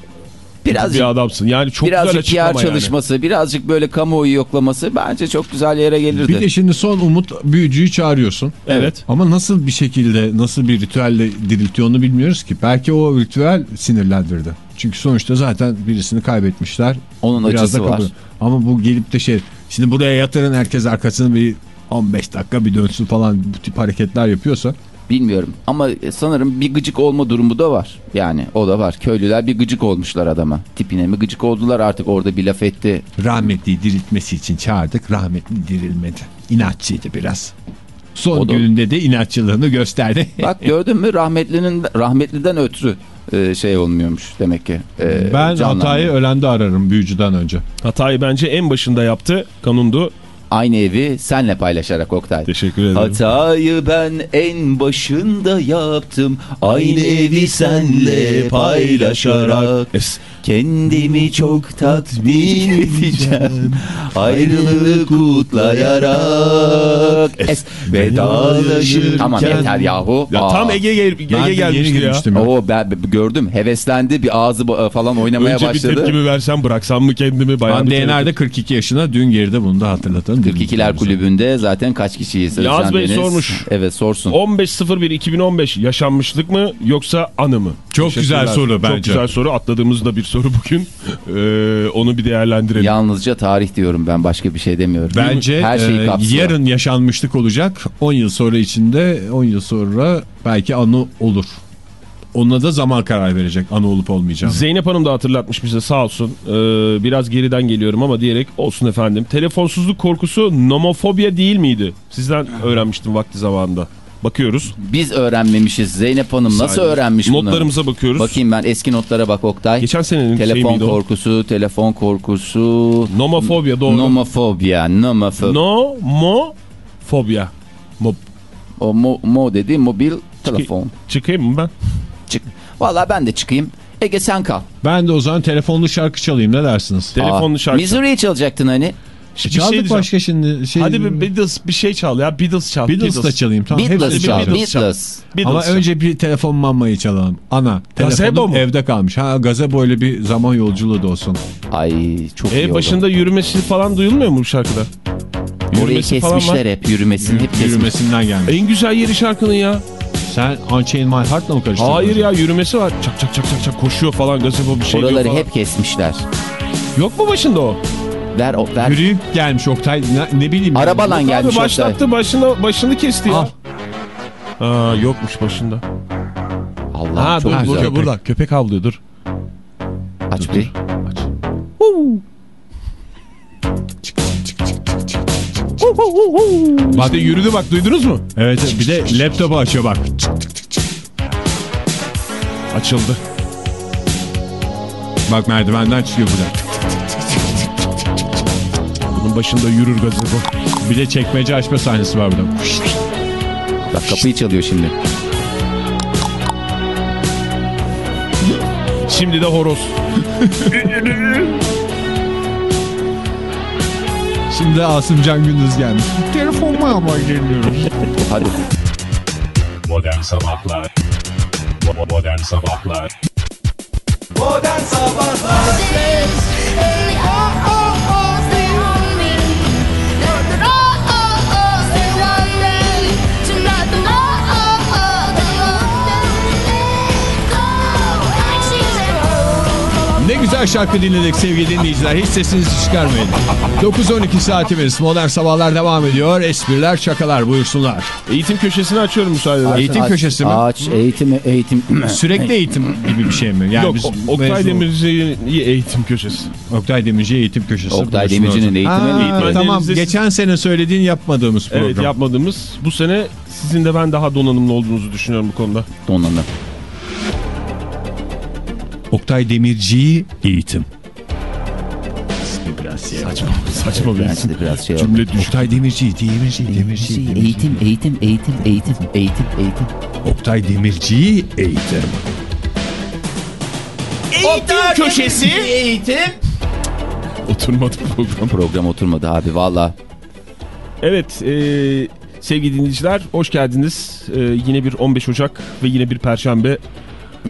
Birazcık bir adamsın. Yani çok güzel birazcık açıklama PR yani. çalışması, birazcık böyle kamuoyu yoklaması bence çok güzel yere gelirdi. Bir de şimdi son umut büyücüyü çağırıyorsun. Evet. Ama nasıl bir şekilde, nasıl bir ritüelle diriltiyor onu bilmiyoruz ki. Belki o ritüel sinirlendirdi. Çünkü sonuçta zaten birisini kaybetmişler. Onun Biraz acısı da var. Ama bu gelip de şey, şimdi buraya yatırın herkes arkasını bir 15 dakika bir dönsün falan bu tip hareketler yapıyorsa. Bilmiyorum ama sanırım bir gıcık olma durumu da var. Yani o da var. Köylüler bir gıcık olmuşlar adama. Tipine mi gıcık oldular artık orada bir laf etti. Rahmetliyi diriltmesi için çağırdık. Rahmetli dirilmedi. İnatçıydı biraz. Son O da- gününde de inatçılığını gösterdi. [laughs] Bak gördün mü rahmetlinin rahmetliden ötürü e, şey olmuyormuş demek ki. E, ben hatayı ölende ararım büyücüden önce. Hatayı bence en başında yaptı. Kanundu. Aynı evi senle paylaşarak Oktay. Teşekkür ederim. Hatayı ben en başında yaptım. Aynı evi senle paylaşarak. Es. Kendimi çok tatmin edeceğim. Ayrılığı kutlayarak. Es vedalaşır. Tamam yeter yahu. Ya Aa. tam Ege, gel Ege Ben gelmişti ya. ya. Oo ben ben gördüm. Heveslendi bir ağzı falan oynamaya Önce bir başladı. tepkimi versem bıraksam mı kendimi bayağı Hande bir Yener de 42 yaşına dün geride bunu da hatırlatalım. 42'ler kulübünde zaten kaç kişiyiz? Özcan Bey sormuş. Evet sorsun. 15.01.2015 yaşanmışlık mı yoksa anı mı? Çok güzel soru Çok bence. güzel soru. Atladığımız da bir soru bugün. Ee, onu bir değerlendirelim. Yalnızca tarih diyorum ben başka bir şey demiyorum. Bence Her şeyi e, yarın yaşanmışlık olacak. 10 yıl sonra içinde 10 yıl sonra belki anı olur. Ona da zaman karar verecek anı olup olmayacağını. Zeynep Hanım da hatırlatmış bize sağ olsun. Ee, biraz geriden geliyorum ama diyerek olsun efendim. Telefonsuzluk korkusu nomofobya değil miydi? Sizden öğrenmiştim vakti zamanında. Bakıyoruz. Biz öğrenmemişiz. Zeynep Hanım nasıl Saniye. öğrenmiş bunu? Notlarımıza bakıyoruz. Bakayım ben eski notlara bak Oktay. Geçen senenin şey telefon o? korkusu, telefon korkusu. Nomofobya doğru. Nomofobya, nomofobya. No, mo, fobya. Mo, O mo, mo dedi mobil telefon. çıkayım mı ben? Çık. Valla ben de çıkayım. Ege sen kal. Ben de o zaman telefonlu şarkı çalayım ne dersiniz? Telefonlu Aa, şarkı. Missouri'yi çalacaktın hani. Şey Çaldık diyeceğim. başka şimdi. Şey, Hadi bir Beatles bir şey çal ya. Beatles çal. Beatles da çalayım. Tamam, Beatles hepsini çal. Beatles çal. Beatles. Beatles Ama çal. önce bir telefon mamayı çalalım. Ana. Gazebo Telefonum mu? evde kalmış. Ha gazebo ile bir zaman yolculuğu da olsun. Ay çok iyi E oldu. başında yürümesi falan duyulmuyor mu bu şarkıda? Orayı Yürümesi kesmişler hep yürümesini hep kesmiş. Yürümesinden gelmiş. En güzel yeri şarkının ya. Sen Unchained My Heart'la mı karıştırdın? Hayır ya yürümesi var. Çak çak çak çak çak koşuyor falan gazebo bir şey diyor Oraları hep kesmişler. Yok mu başında o? Ver o ver. Yürüyüp gelmiş Oktay. Ne, ne bileyim. Arabalan Abi gelmiş Oktay. başlattı başını, başını kesti ya. Al. Aa, yokmuş başında. Allah Ha çok dur güzel. burada burada köpek havlıyor dur. Aç bir. Aç. Bak, İşte yürüdü bak duydunuz mu? evet bir de laptopu açıyor bak. Açıldı. Bak merdivenden çıkıyor burada. Bunun başında yürür gazebo. Bir de çekmece açma sahnesi var burada. Bak kapıyı çalıyor şimdi. Şimdi de horoz. Şimdi Asım Can Gündüz gelmiş. Telefon ama geliyoruz. Hadi. Modern Sabahlar Modern Sabahlar Modern Sabahlar şarkı dinledik sevgili dinleyiciler. Hiç sesinizi çıkarmayın. 9-12 saatimiz. Modern Sabahlar devam ediyor. Espriler, şakalar buyursunlar. Eğitim köşesini açıyorum müsaade edersen. Eğitim Aç, köşesi mi? Aç eğitim eğitim. [clears throat] Sürekli eğitim gibi bir şey mi? Yani Yok biz Oktay Demirci'nin eğitim köşesi. Oktay Demirci eğitim köşesi. Oktay. Demirci'nin eğitimi eğitimi. Tamam geçen sene söylediğin yapmadığımız program. Evet yapmadığımız bu sene sizin de ben daha donanımlı olduğunuzu düşünüyorum bu konuda. Donanım. Oktay Demirci eğitim. Biraz şey. Saçma, saçma bir isim. de biraz şey oldu. Cümle düşük. Oktay Demirci, Demirci, Demirci, Demirci. Eğitim eğitim eğitim eğitim eğitim eğitim. Oktay Demirci eğitim. Eğitim köşesi eğitim. Oturmadı program. Program oturmadı abi valla. Evet e, sevgili dinleyiciler hoş geldiniz. E, yine bir 15 Ocak ve yine bir Perşembe.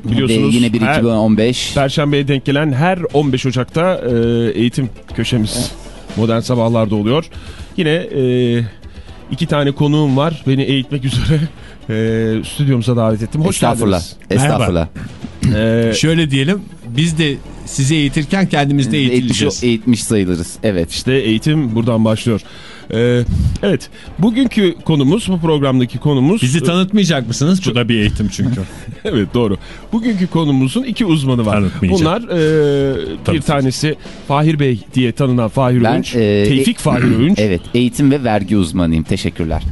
Ve Biliyorsunuz yine bir her- 2015. Perşembeye denk gelen her 15 Ocak'ta e, eğitim köşemiz modern sabahlarda oluyor. Yine e, iki tane konuğum var. Beni eğitmek [laughs] üzere e, stüdyomuza davet ettim. Hoş Estağfurullah. geldiniz. Estağfurullah. E, Şöyle diyelim biz de sizi eğitirken kendimiz de Eğitmiş, eğitileceğiz. eğitmiş sayılırız. Evet. işte eğitim buradan başlıyor. E, evet bugünkü konumuz bu programdaki konumuz. Bizi tanıtmayacak mısınız? Bu da bir eğitim çünkü. [laughs] Evet doğru. Bugünkü konumuzun iki uzmanı var. Bunlar e, bir tanesi Fahir Bey diye tanınan Fahir Ben, Öğünç. e, Tevfik Fahir Öğünç. Evet. Eğitim ve vergi uzmanıyım. Teşekkürler.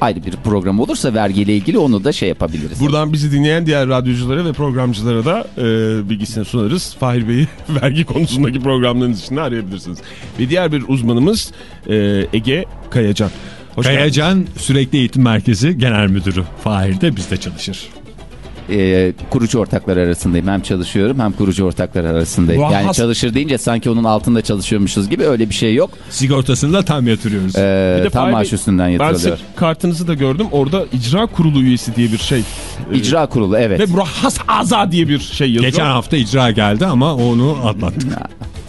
Ayrı bir program olursa vergiyle ilgili onu da şey yapabiliriz. Buradan bizi dinleyen diğer radyoculara ve programcılara da e, bilgisini sunarız. Fahir Bey'i [laughs] vergi konusundaki programlarınız için arayabilirsiniz. Ve diğer bir uzmanımız e, Ege Kayacan. Hoş geldiniz. Kayacan Sürekli Eğitim Merkezi Genel Müdürü. Fahir de bizde çalışır. Ee, kurucu ortaklar arasındayım. Hem çalışıyorum hem kurucu ortaklar arasındayım. Vah, Yani çalışır deyince sanki onun altında çalışıyormuşuz gibi öyle bir şey yok. Sigortasını da tam yatırıyoruz. Ee, Bir de tam maaş üstünden Ben yatırılıyor. sizin kartınızı da gördüm. Orada icra kurulu üyesi diye bir şey. e, İcra kurulu evet. Ve murahhas aza diye bir şey yazıyor. Geçen hafta icra geldi ama onu atlattık.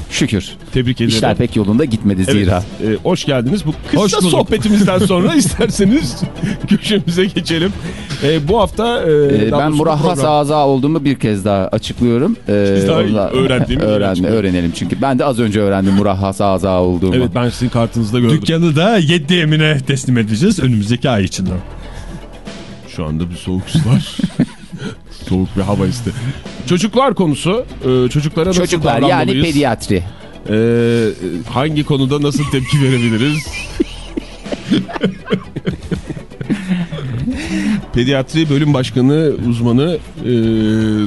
Şükür. Tebrik ederim. İşler pek yolunda gitmedi Evet, zira. e, hoş geldiniz. Bu kısa Hoş bulduk. sohbetimizden [laughs] sonra isterseniz [laughs] köşemize geçelim. E, bu hafta... e, Ee, daha ben murahhas program- ağza olduğumu bir kez daha açıklıyorum. Ee, Biz daha onunla- öğrendiğimiz [laughs] öğrenelim çünkü. Ben de az önce öğrendim murahhas ağza olduğumu. Evet ben sizin kartınızda gördüm. Dükkanı da Yeddi Emine teslim edeceğiz önümüzdeki ay içinde. Şu anda bir soğuk su var. Soğuk bir hava isti. Çocuklar konusu. e, çocuklara nasıl Çocuklar yani pediatri. E, hangi konuda nasıl tepki verebiliriz? Pediatri bölüm başkanı, uzmanı, e,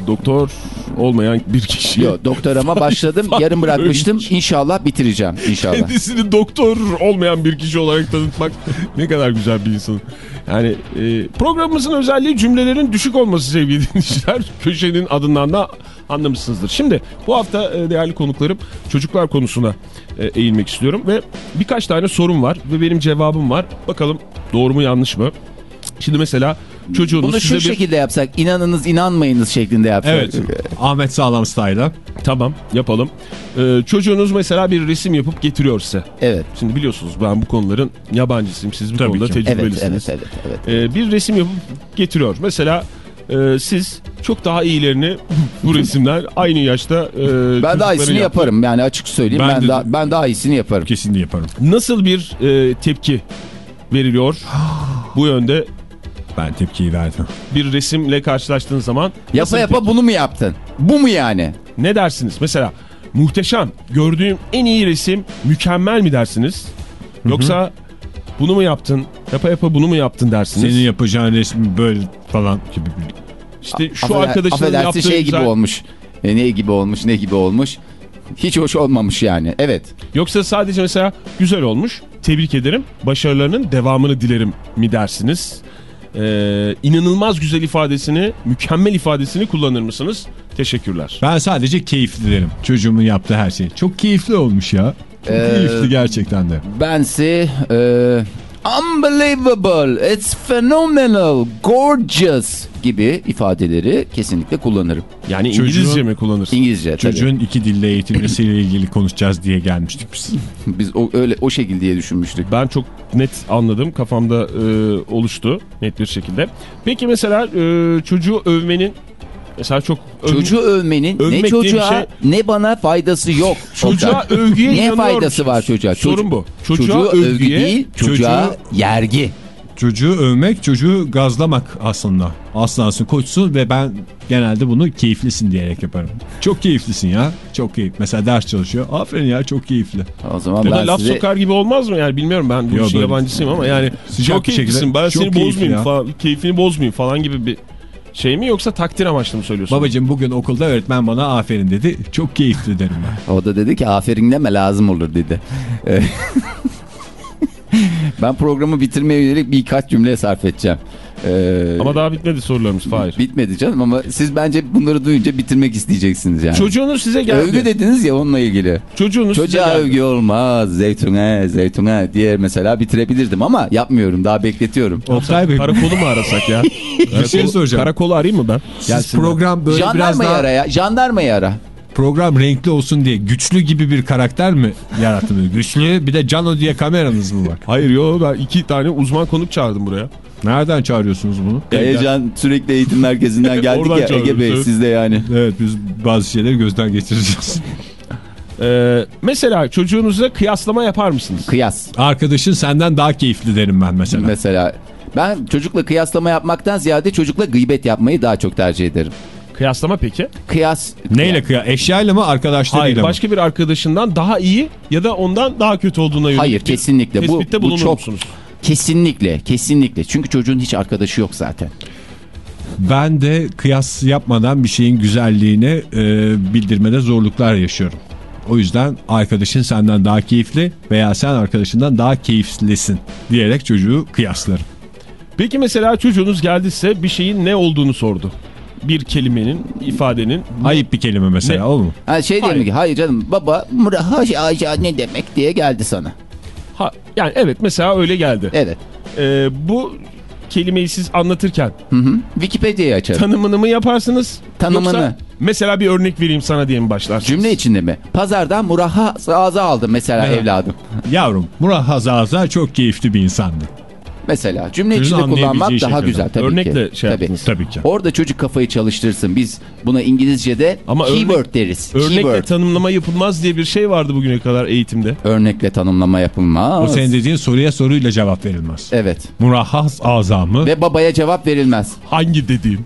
doktor olmayan bir kişi. Yok doktorama başladım yarım bırakmıştım. İnşallah bitireceğim inşallah. Kendisini doktor olmayan bir kişi olarak tanıtmak ne kadar güzel bir insan. Yani e, programımızın özelliği cümlelerin düşük olması sevgili [laughs] dinleyiciler. Köşenin adından da anlamışsınızdır. Şimdi bu hafta e, değerli konuklarım çocuklar konusuna e, eğilmek istiyorum. Ve birkaç tane sorum var ve benim cevabım var. Bakalım doğru mu yanlış mı? Şimdi mesela çocuğunuz Bunu size şu bir... şekilde yapsak inanınız inanmayınız şeklinde yapsak. Evet. Ahmet Sağlam Style'a. Tamam yapalım. E, çocuğunuz mesela bir resim yapıp getiriyor size. Evet. Şimdi biliyorsunuz ben bu konuların yabancısıyım. Siz bu Tabii konuda ki. Evet, tecrübelisiniz. evet, evet, evet. Ee, bir resim yapıp getiriyor. Mesela e, siz çok daha iyilerini bu [laughs] resimler aynı yaşta e, Ben daha iyisini yaptığı- yaparım yani açık söyleyeyim. Ben Ben, de- daha, ben daha iyisini yaparım. Kesinlikle yaparım. Nasıl bir e, tepki veriliyor [gasps] bu yönde Ben tepkiyi verdim. bir resimle karşılaştığınız zaman Yapa yapa tepki- bunu mu yaptın? Bu mu yani? ne dersiniz? Mesela muhteşem gördüğüm en iyi resim mükemmel mi dersiniz? Yoksa bunu mu yaptın? Yapa yapa bunu mu yaptın dersiniz? Senin yapacağın resmi böyle falan gibi işte şu Affeder- arkadaşının affedersin yaptığı şey güzel- gibi olmuş. E, ne gibi olmuş ne gibi olmuş. Hiç hoş olmamış yani. Evet. Yoksa sadece mesela güzel olmuş, tebrik ederim, başarılarının devamını dilerim mi dersiniz? Ee, inanılmaz güzel ifadesini, mükemmel ifadesini kullanır mısınız? Teşekkürler. Ben sadece keyifli derim. Çocuğumun yaptığı her şey. Çok keyifli olmuş ya. Çok Ee, keyifli gerçekten de. Bense e, unbelievable, it's phenomenal, gorgeous gibi ifadeleri kesinlikle kullanırım. Yani Çocuğun- İngilizce mi kullanırsın? İngilizce tabii. Çocuğun iki dille eğitilmesiyle ilgili konuşacağız diye gelmiştik biz. [laughs] Biz o, öyle o şekilde diye düşünmüştük. Ben çok net anladım. Kafamda e, oluştu net bir şekilde. Peki mesela e, çocuğu övmenin Mesela çok övün- Çocuğu övmenin Övmek ne çocuğa şey- ne bana faydası yok. [laughs] Çocuğa övgüye Ne faydası var çocuğa? Sorun bu. Çocuğa Çocuğa övgü değil, çocuğa çocuğu- yergi. Çocuğu övmek, çocuğu gazlamak aslında. Aslansın, koçsun ve ben genelde bunu keyiflisin diyerek yaparım. Çok keyiflisin ya. Çok keyif. Mesela ders çalışıyor. Aferin ya çok keyifli. O zaman Ya ben laf size sokar gibi olmaz mı? Yani bilmiyorum ben bu işin yabancısıyım ama yani Sıcak çok keyiflisin ben çok seni keyifli bozmayayım ya. falan, keyfini bozmayayım falan gibi bir şey mi yoksa takdir amaçlı mı söylüyorsun? Babacım bugün okulda öğretmen bana aferin dedi. Çok keyifli derim ben. O da dedi ki aferin deme lazım olur dedi. [laughs] Ben programı bitirmeye yönelik birkaç cümle sarf edeceğim. Ee, Ama daha bitmedi sorularımız Fahir. bitmedi canım ama siz bence bunları duyunca bitirmek isteyeceksiniz yani. Çocuğunuz size geldi. Övgü dediniz ya onunla ilgili. Çocuğunuz Çocuğa size geldi. övgü olmaz zeytune zeytune diye mesela bitirebilirdim ama yapmıyorum daha bekletiyorum. Oktay Bey Karakolu mu arasak ya? [laughs] bir şey soracağım. Karakolu arayayım mı ben? Siz program böyle biraz Jandarmayı daha ara ya jandarmayı ara. program renkli olsun diye güçlü gibi bir karakter mi yarattınız? Güçlü bir de Cano diye kameranız mı var? Hayır yo ben iki tane uzman konuk çağırdım buraya. Nereden çağırıyorsunuz bunu? Heyecan sürekli eğitim merkezinden [laughs] geldik Oradan ya Ege Bey siz de yani. Evet biz bazı şeyleri gözden geçireceğiz. [laughs] Ee, mesela çocuğunuzla kıyaslama yapar mısınız? Kıyas Arkadaşın senden daha keyifli derim ben mesela. mesela. Ben çocukla kıyaslama yapmaktan ziyade çocukla gıybet yapmayı daha çok tercih ederim. Kıyaslama peki? Kıyas. Neyle kıya? Eşyayla mı arkadaşlarıyla Hayır mı? başka bir arkadaşından daha iyi ya da ondan daha kötü olduğuna yönelik Hayır kesinlikle bu, bu çok musunuz? Kesinlikle kesinlikle çünkü çocuğun hiç arkadaşı yok zaten. Ben de kıyas yapmadan bir şeyin güzelliğini e, bildirmede zorluklar yaşıyorum. O yüzden arkadaşın senden daha keyifli veya sen arkadaşından daha keyiflisin diyerek çocuğu kıyaslarım. Peki mesela çocuğunuz geldiyse bir şeyin ne olduğunu sordu. Bir kelimenin, ifadenin. Ayıp bir kelime mesela Ne? o mu? Ha şey Hayır. demek ki hayır canım baba mırahaş aşağı ne demek diye geldi sana. Yani evet mesela öyle geldi. Evet. Ee, bu kelimeyi siz anlatırken Hı hı. Wikipedia'yı açarım. tanımını mı yaparsınız? Tanımını. Yoksa mesela bir örnek vereyim sana diye mi başlarsınız? Cümle içinde mi? Pazardan muraha ağza aldım mesela Evet. evladım. Yavrum Murat Hazaza çok keyifli bir insandı. Mesela cümle Çocuğun içinde kullanmak anlayabileceği daha şekilde. güzel tabii Örnekle ki. şey tabii. yaptınız. Tabii ki. Orada çocuk kafayı çalıştırsın. Biz buna İngilizce'de Ama keyword örnek- deriz. Örnekle Keyword. tanımlama yapılmaz diye bir şey vardı bugüne kadar eğitimde. Örnekle tanımlama yapılmaz. O senin dediğin soruya soruyla cevap verilmez. Evet. Murahhas azamı Ve babaya cevap verilmez. Hangi dediğim?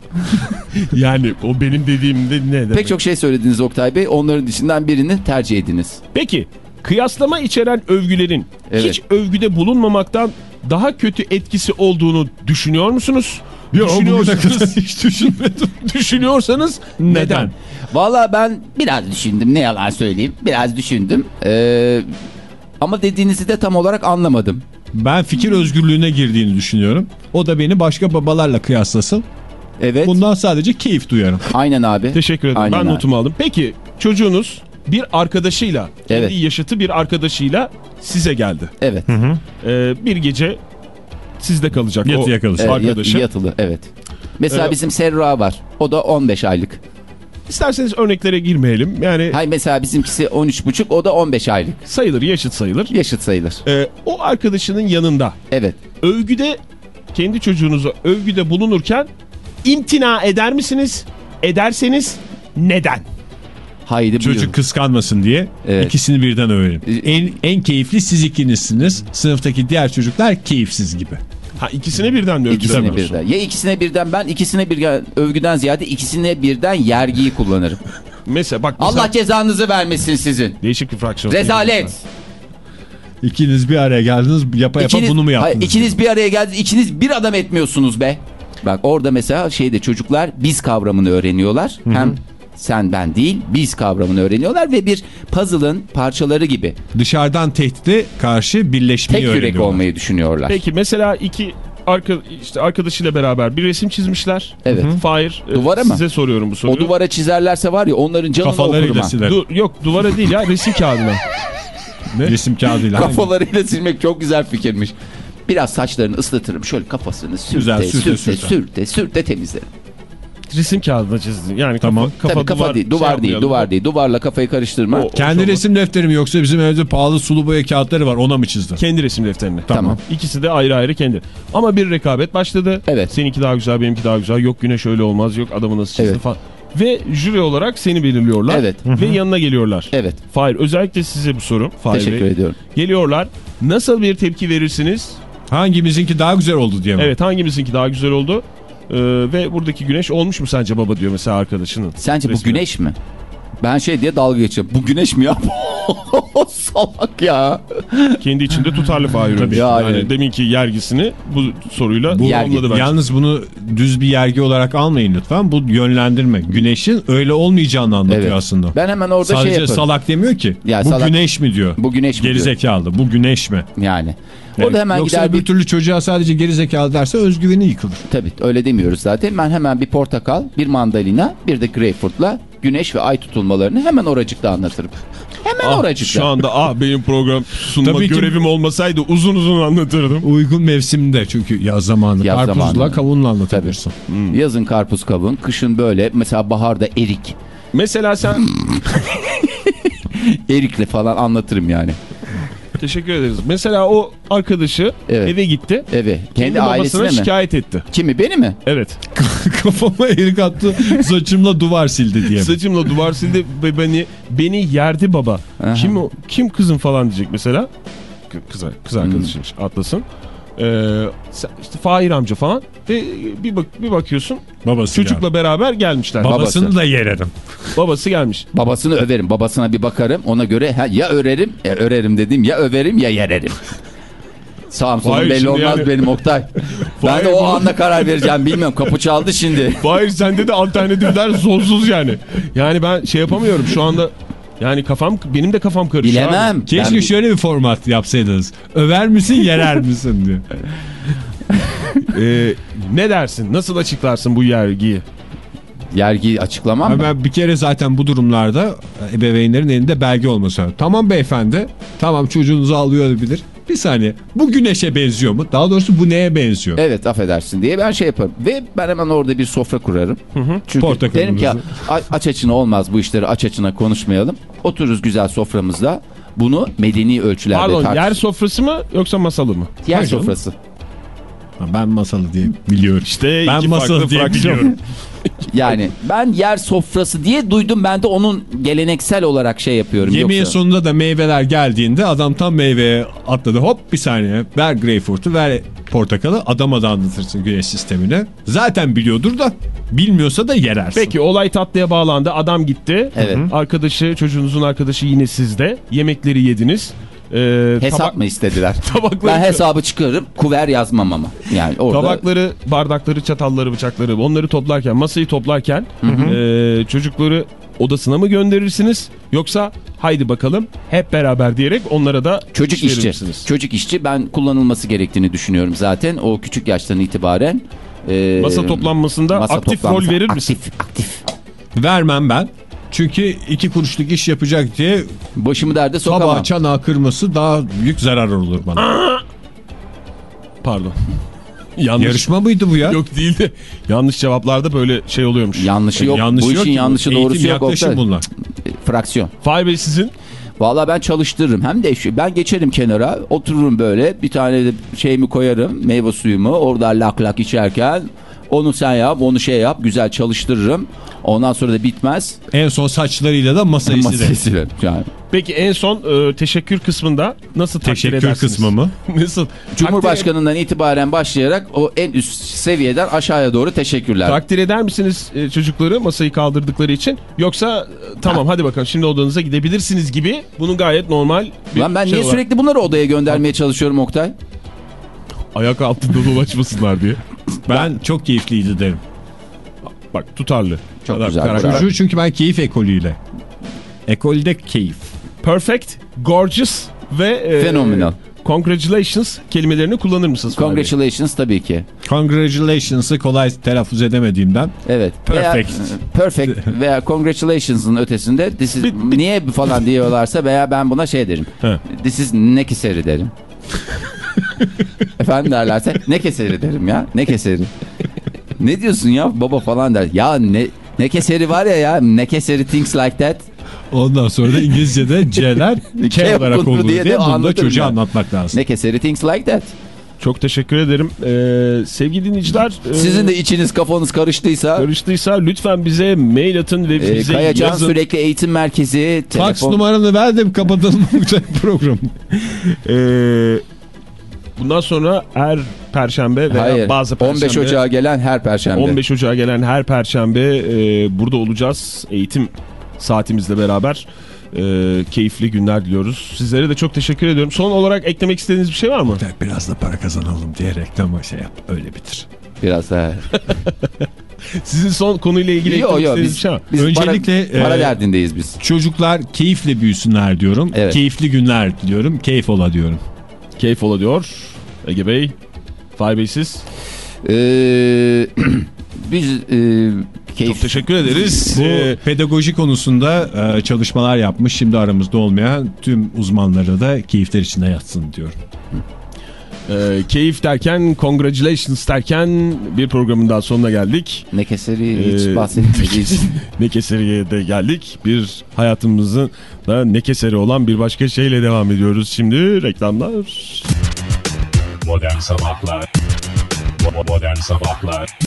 [laughs] yani o benim dediğimde ne demek? Pek çok şey söylediniz Oktay Bey. Onların içinden birini tercih ediniz. Peki kıyaslama içeren övgülerin Evet. hiç övgüde bulunmamaktan daha kötü etkisi olduğunu düşünüyor musunuz? Yok, Düşünüyorsanız hiç düşünmedim. [laughs] Düşünüyorsanız neden? Valla ben biraz düşündüm. Ne yalan söyleyeyim. Biraz düşündüm. Ee, ama dediğinizi de tam olarak anlamadım. Ben fikir özgürlüğüne girdiğini düşünüyorum. O da beni başka babalarla kıyaslasın. Evet. Bundan sadece keyif duyarım. Aynen abi. Teşekkür ederim. Aynen ben abi. notumu aldım. Peki çocuğunuz bir arkadaşıyla, kendi Evet. yaşıtı bir arkadaşıyla size geldi. Evet. Ee, bir gece sizde kalacak Yatıya o kalacak. Arkadaşı. yatılı evet. Mesela Ee, bizim Serra var. O da 15 aylık. İsterseniz örneklere girmeyelim. Yani Hay mesela bizimkisi 13,5 o da 15 aylık. sayılır, yaşıt sayılır. Yaşıt sayılır. Ee, o arkadaşının yanında Evet. övgüde kendi çocuğunuza övgüde bulunurken imtina eder misiniz? Ederseniz neden? Haydi Çocuk buyurun. kıskanmasın diye Evet. ikisini birden överim. Ee, En, en keyifli siz ikinizsiniz. Sınıftaki diğer çocuklar keyifsiz gibi. Ha ikisine birden de övgüde İkisine birden. Ya ikisine birden ben ikisine birden övgüden ziyade ikisine birden yergiyi kullanırım. [laughs] Mesela bak mesela Allah cezanızı vermesin sizin. değişik bir fraksiyon. Rezalet. İkiniz bir araya geldiniz yapa yapa İkiniz, bunu mu yaptınız? hayır, ikiniz bir araya geldiniz. ikiniz bir adam etmiyorsunuz be. Bak orada mesela şeyde çocuklar biz kavramını öğreniyorlar. Hem sen ben değil biz kavramını öğreniyorlar ve bir puzzle'ın parçaları gibi Dışarıdan tehdide karşı birleşmeyi tek yürek öğreniyorlar. olmayı düşünüyorlar. Peki mesela iki arka, işte arkadaşıyla beraber bir resim çizmişler. Evet. Fahir e, Duvara mı? size soruyorum bu soruyu. O duvara çizerlerse var ya onların canını okurum Kafalarıyla siler. Du- yok duvara değil ya resim kağıdına. Resim kağıdıyla. Kafalarıyla silmek çok güzel fikirmiş. Biraz saçlarını ıslatırım. Şöyle kafasını sürte, Güzel, sürte, sürte, sürte. sürte, sürte, temizlerim. Resim kağıdına çizdin. Yani Tamam. kafa, kafa Tabii kafa duvar, değil, duvar şey değil, duvar değil. Duvarla kafayı karıştırma. O- Kendi o- resim defterim yoksa bizim evde pahalı sulu boya kağıtları var ona mı çizdin? Kendi resim defterine. Tamam. İkisi de ayrı ayrı kendi. Ama bir rekabet başladı. Evet. Seninki daha güzel, benimki daha güzel. Yok güneş öyle olmaz, yok adamı nasıl çizdi Evet. falan. ve jüri olarak seni belirliyorlar. Evet. Ve yanına geliyorlar. Evet. Fahir özellikle size bu soru. Fahir Teşekkür Bey. ediyorum. Geliyorlar. Nasıl bir tepki verirsiniz? Hangimizinki daha güzel oldu diye mi? Evet hangimizinki daha güzel oldu? Ee, ve buradaki güneş olmuş mu sence baba diyor mesela arkadaşının. Sence bu resmine. güneş mi? Ben şey diye dalga geçiyorum. Bu güneş mi ya? [laughs] Salak ya. Kendi içinde tutarlı Fahir Öğünç. Ya, yani evet. deminki yergisini bu soruyla Bu bence. Yalnız bunu düz bir yergi olarak almayın lütfen. Bu yönlendirme. Güneşin öyle olmayacağını anlatıyor Evet. aslında. Ben hemen orada Sadece şey yaparım. salak demiyor ki. Ya bu salak- güneş mi diyor. Bu güneş mi diyor? Gerizekalı. Bu güneş mi? Yani. Evet. Orada hemen Yoksa gider bir bir... türlü çocuğa sadece gerizekalı derse özgüveni yıkılır. Tabii öyle demiyoruz zaten. Ben hemen bir portakal, bir mandalina, bir de greyfurtla güneş ve ay tutulmalarını hemen oracıkta anlatırım. Hemen Ah, oracıkta. şu anda ah benim program sunma Tabii ki- görevim olmasaydı uzun uzun anlatırdım. Uygun mevsimde çünkü yaz zamanı. Yaz Karpuzla zamanı. kavunla anlatabilirsin. Yazın karpuz kavun, kışın böyle mesela baharda erik. Mesela sen [laughs] Erikle falan anlatırım yani. Teşekkür ederiz. Mesela o arkadaşı Evet. eve gitti. Evet. Kendi, Kendi ailesine mi? şikayet etti. Kimi beni mi? Evet. [laughs] Kafama erik attı [laughs] saçımla duvar sildi diye. Saçımla duvar sildi ve beni beni yerdi baba. Aha. Kim o? Kim kızım falan diyecek mesela. Kız, kız arkadaşıymış Atlas'ın. Ee, işte Fahir amca falan ve bir bak bir bakıyorsun Babası çocukla beraber gelmişler. geldi. babasını babası. da yererim. Babası gelmiş. Babasını överim. Babasına bir bakarım. Ona göre ha, ya örerim, ya örerim dedim ya överim ya yererim. Sağım solum belli olmaz yani- benim Oktay. [laughs] ben de o anda karar vereceğim. Bilmiyorum kapı çaldı şimdi. Fahir sende de alternatifler sonsuz yani. Yani ben şey yapamıyorum şu anda. Yani kafam benim de kafam karışıyor. abi. Bilemem. Keşke Ben- şöyle bir format yapsaydınız. Över misin yerer misin diye. [laughs] Ee, ne dersin? Nasıl açıklarsın bu yergiyi? Yergi açıklamam Ama mı? ben bir kere zaten bu durumlarda ebeveynlerin elinde belge olması. Tamam beyefendi. Tamam çocuğunuzu alıyor olabilir. Bir saniye. Bu güneşe benziyor mu? Daha doğrusu bu neye benziyor? Evet affedersin diye ben şey yaparım. Ve ben hemen orada bir sofra kurarım. Çünkü Portakalımızı. derim ki "A- aç açına olmaz bu işleri aç açına konuşmayalım. Otururuz güzel soframızda. Bunu medeni ölçülerde Pardon tartış- yer sofrası mı yoksa masalı mı? yer Hayır, sofrası. Ha, Ben masalı diye biliyorum. İşte ben iki masalı farklı diye fraksiyon. biliyorum. [laughs] [laughs] Yani ben yer sofrası diye duydum. Ben de onun geleneksel olarak şey yapıyorum. Yemeğin Yoksa- sonunda da meyveler geldiğinde adam tam meyveye atladı. Hop bir saniye ver greyfurtu ver portakalı adama da anlatırsın güneş sistemini. Zaten biliyordur da bilmiyorsa da yerersin. Peki olay tatlıya bağlandı. Adam gitti. Evet. Arkadaşı çocuğunuzun arkadaşı yine sizde. Yemekleri yediniz. Ee, Hesap tabak- mı istediler? [laughs] Tabakları, ben hesabı çıkarırım. Kuver yazmam ama. Yani orada tabakları, bardakları, çatalları, bıçakları onları toplarken, masayı toplarken ee, çocukları odasına mı gönderirsiniz? Yoksa haydi bakalım hep beraber diyerek onlara da çocuk verir işçi. Çocuk işçi ben kullanılması gerektiğini düşünüyorum zaten. O küçük yaştan itibaren. e, Masa toplanmasında masa aktif toplanması- rol verir misin? Aktif, aktif. Vermem ben. Çünkü iki kuruşluk iş yapacak diye Başımı derde sokamam. tabağı çanağı kırması daha büyük zarar olur bana. Pardon. [laughs] Yanlış. Yarışma mıydı bu ya? Yok değil de yanlış cevaplarda böyle şey oluyormuş. Yanlışı yok. Yanlışı bu yok işin yanlışı Eğitim, doğrusu yok. yaklaşım Oktay. bunlar. Fraksiyon. Fahir Bey sizin? Valla ben çalıştırırım. Hem de şu, ben geçerim kenara otururum böyle bir tane de şeyimi koyarım meyve suyumu orada lak lak içerken onu sen yap onu şey yap güzel çalıştırırım. Ondan sonra da bitmez. En son saçlarıyla da masayı Masayı silerim. silerim. Yani. Peki en son e, teşekkür kısmında nasıl takdir Teşekkür edersiniz? kısmı mı? [laughs] nasıl? Cumhurbaşkanından itibaren başlayarak o en üst seviyeden aşağıya doğru teşekkürler. Takdir, eder misiniz e, çocukları masayı kaldırdıkları için? Yoksa e, tamam hadi bakalım şimdi odanıza gidebilirsiniz gibi bunun gayet normal bir Lan ben şey niye olarak- sürekli bunları odaya göndermeye çalışıyorum Oktay? Ayak altında dolaşmasınlar diye. Ben çok keyifliydi derim. Bak tutarlı. Çok Adam güzel. karakter. Çocuğu çünkü ben keyif ekolüyle. Ekolde keyif. Perfect, gorgeous ve e, Phenomenal. congratulations kelimelerini kullanır mısınız? Congratulations tabii ki. Congratulations'ı kolay telaffuz edemediğimden. Evet. Perfect. Veya, perfect [laughs] veya congratulations'ın ötesinde this is, niye falan diyorlarsa veya ben buna şey derim. He. This is ne keseri derim. [laughs] [laughs] Efendim derlerse ne keseri derim ya. Ne keseri. ne diyorsun ya baba falan der. Ya ne ne keseri var ya ya ne keseri things like that. Ondan sonra da İngilizce'de C'ler [laughs] K olarak olduğu diye diye, bunu da çocuğa yani. anlatmak lazım. Ne keseri things like that. Çok teşekkür ederim. Ee, sevgili dinleyiciler. e, Sizin de içiniz kafanız karıştıysa karıştıysa lütfen bize mail atın ve e, bize Kayacan yazın. Sürekli Eğitim Merkezi Fax telefon numaranı verdim kapatalım [laughs] bu programı. Ee, bundan sonra her perşembe veya Hayır. bazı perşembe 15 Ocağı gelen her perşembe. 15 Ocağı gelen her perşembe e, burada olacağız. Eğitim saatimizle beraber e, keyifli günler diliyoruz. Sizlere de çok teşekkür ediyorum. Son olarak eklemek istediğiniz bir şey var mı? Biraz da para kazanalım diye reklama şey yap. Öyle bitir. Biraz daha. [laughs] Sizin son konuyla ilgili Yo, eklemek yo, istediğiniz biz, bir şey var mı? biz Öncelikle, para, para e, derdindeyiz biz. Çocuklar keyifle büyüsünler diyorum. Evet. Keyifli günler diliyorum. Keyif ola diyorum. Keyif ola diyor. Ege Bey. Fahir Bey siz. Ee, [clears throat] biz e, keyif... Çok teşekkür ederiz. Bu Ee, pedagoji konusunda e, çalışmalar yapmış. Şimdi aramızda olmayan tüm uzmanlara da keyifler içinde yatsın diyorum. E, keyif derken, congratulations derken bir programın daha sonuna geldik. Ne keseri hiç Ee, bahsetmediğiz. [laughs] ne keseriye de geldik. Bir hayatımızın da ne keseri olan bir başka şeyle devam ediyoruz. Şimdi reklamlar. Modern Sabahlar Modern Sabahlar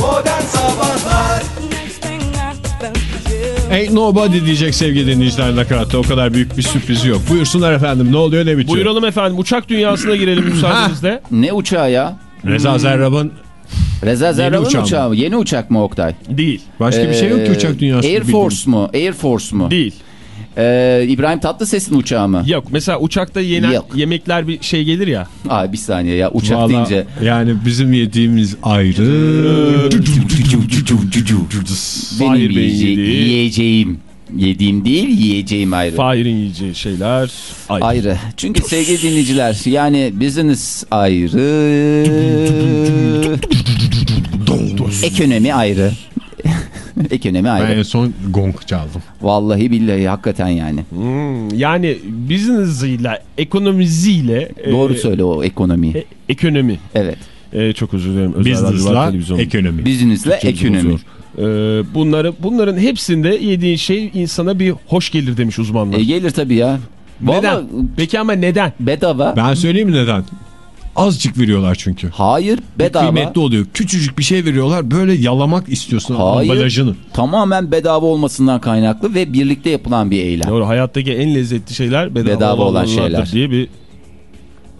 Modern Sabahlar Ain't nobody diyecek sevgili dinleyiciler nakaratta. O kadar büyük bir sürprizi yok. Buyursunlar efendim ne oluyor ne bitiyor? Buyuralım efendim uçak dünyasına girelim müsaadenizle. ne uçağı ya? Reza Zerrab'ın Reza Zerrab'ın uçağı uçağı, mı? Yeni uçak mı Oktay? Değil. başka bir şey yok ki Ee, uçak dünyasında. Air. Force mu? Air Force mu? Değil. Ee, İbrahim Tatlıses'in uçağı mı? Yok mesela uçakta yenen Yok. yemekler bir şey gelir ya. Ay bir saniye ya uçak Vallahi deyince. yani bizim yediğimiz ayrı. Benim yiyece- yiyeceğim. Yediğim değil yiyeceğim ayrı. Fahir'in yiyeceği şeyler ayrı. Ayrı. Çünkü sevgili dinleyiciler yani business ayrı. Ekonomi ayrı. [laughs] Ekonomi Ben ayrı. en son gong çaldım. Vallahi billahi hakikaten yani. Hmm, yani business'ıyla, ekonomisiyle. e, Doğru söyle o ekonomi. e, ekonomi. Evet. E, çok özür dilerim. Business'la ekonomi. Türkçemiz ekonomi. Ee, bunları, bunların hepsinde yediğin şey insana bir hoş gelir demiş uzmanlar. E, gelir tabii ya. neden? Vallahi Peki ama neden? bedava. Ben söyleyeyim mi neden? Azıcık veriyorlar çünkü. Hayır bedava. Kıymetli oluyor. Küçücük bir şey veriyorlar. Böyle yalamak istiyorsun Hayır. ambalajını. Tamamen bedava olmasından kaynaklı ve birlikte yapılan bir eylem. Doğru hayattaki en lezzetli şeyler bedava, Bedava olan şeyler. diye bir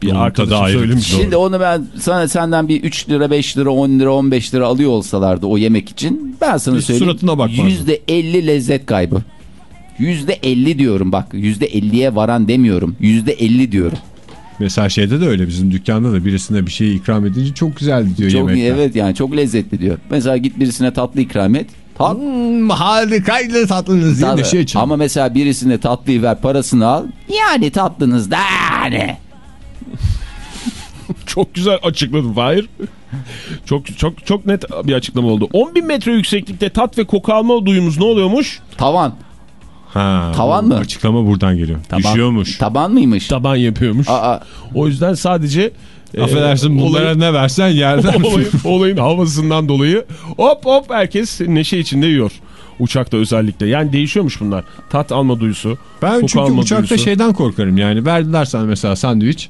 bir ayrı. söylemiş. Şimdi onu ben sana senden bir 3 lira 5 lira 10 lira 15 lira alıyor olsalardı o yemek için ben sana Hiç söyleyeyim. suratına bakmazdım. %50 lezzet kaybı. %50 diyorum bak %50'ye varan demiyorum %50 diyorum. Mesela şeyde de öyle bizim dükkanda da birisine bir şey ikram edince çok güzeldi diyor Çok yemekler. evet yani çok lezzetli diyor. Mesela git birisine tatlı ikram et. Tat, Hmm, harikaydı tatlınız diye tabii. neşe için. Ama mesela birisine tatlıyı ver parasını al. Yani tatlınız da ne? [laughs] Çok güzel açıkladın Fahir. çok çok çok net bir açıklama oldu. 10 bin metre yükseklikte tat ve koku alma duyumuz ne oluyormuş? Tavan. Ha, Tavan mı? Açıklama buradan geliyor. Düşüyormuş. Taban mıymış? Taban yapıyormuş. Aa, O yüzden sadece e, Affedersin bunlara olayın- ne versen [laughs] yerden. olayın, olayın havasından dolayı hop hop herkes neşe içinde yiyor. Uçakta özellikle. Yani değişiyormuş bunlar. Tat alma duyusu. ben çünkü alma uçakta duyusu. şeyden korkarım yani. Verdiler sana mesela sandviç.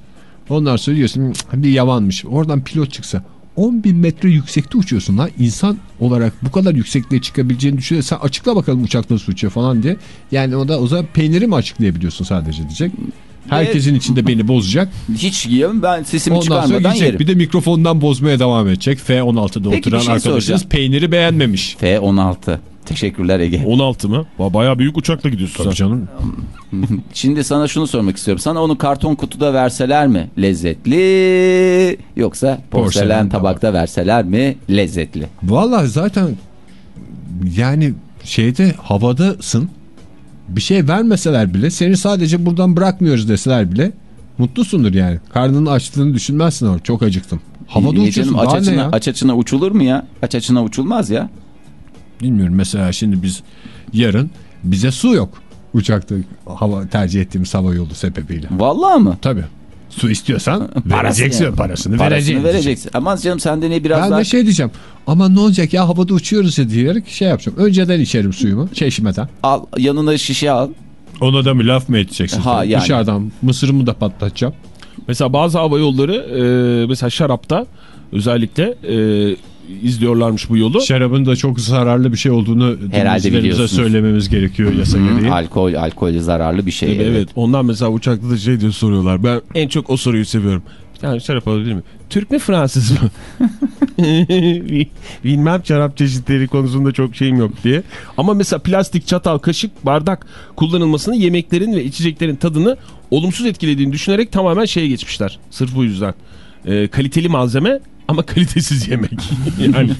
Ondan sonra diyorsun "Cık, bir yavanmış. Oradan pilot çıksa. 10 bin metre yüksekte uçuyorsun lan. İnsan olarak bu kadar yüksekliğe çıkabileceğini düşünüyorsan sen açıkla bakalım uçak nasıl uçuyor falan diye. Yani o da o zaman peyniri mi açıklayabiliyorsun sadece diyecek. Herkesin içinde beni bozacak. hiç yiyemem ben sesimi Ondan sonra çıkarmadan gidecek. yerim. Bir de mikrofondan bozmaya devam edecek. F-16'da Peki, oturan şey arkadaşınız soracağım. peyniri beğenmemiş. F-16. Teşekkürler Ege. 16 mı? Ba- Bayağı büyük uçakla gidiyorsun Tabii sen. canım. [laughs] Şimdi sana şunu sormak istiyorum. Sana onu karton kutuda verseler mi lezzetli yoksa porselen, Porselen tabakta verseler mi lezzetli? Vallahi zaten yani şeyde havadasın. Bir şey vermeseler bile seni sadece buradan bırakmıyoruz deseler bile mutlusundur yani. Karnının açtığını düşünmezsin orada. Çok acıktım. Havada Niye uçuyorsun. canım, aç açına, aç açına uçulur mu ya? Aç açına uçulmaz ya. Bilmiyorum mesela şimdi biz yarın bize su yok. Uçakta hava tercih ettiğimiz hava yolu sebebiyle. Vallahi mı? Tabii. Su istiyorsan [laughs] vereceksin parasını, Parasını vereceksin. vereceksin. Ama canım sende ne biraz Ben daha... de şey diyeceğim. Ama ne olacak ya havada uçuyoruz ya diyerek şey yapacağım. Önceden içerim suyumu çeşmeden. Al, yanına şişe al. Ona da mı laf mı edeceksin? Ha, yani. Dışarıdan mısırımı da patlatacağım. Mesela bazı hava yolları e, mesela şarapta özellikle e, izliyorlarmış bu yolu. Şarabın da çok zararlı bir şey olduğunu dinleyicilerimize söylememiz gerekiyor yasa gereği. alkol, alkol zararlı bir şey. Evet. evet. Ondan mesela uçakta da şey diye soruyorlar. Ben en çok o soruyu seviyorum. Tane şarap alabilir miyim? Türk mü Fransız mı? [laughs] Bilmem şarap çeşitleri konusunda çok şeyim yok diye. Ama mesela plastik, çatal, kaşık, bardak kullanılmasını yemeklerin ve içeceklerin tadını olumsuz etkilediğini düşünerek tamamen şeye geçmişler. Sırf bu yüzden. Ee, kaliteli malzeme ama kalitesiz yemek. [laughs] yani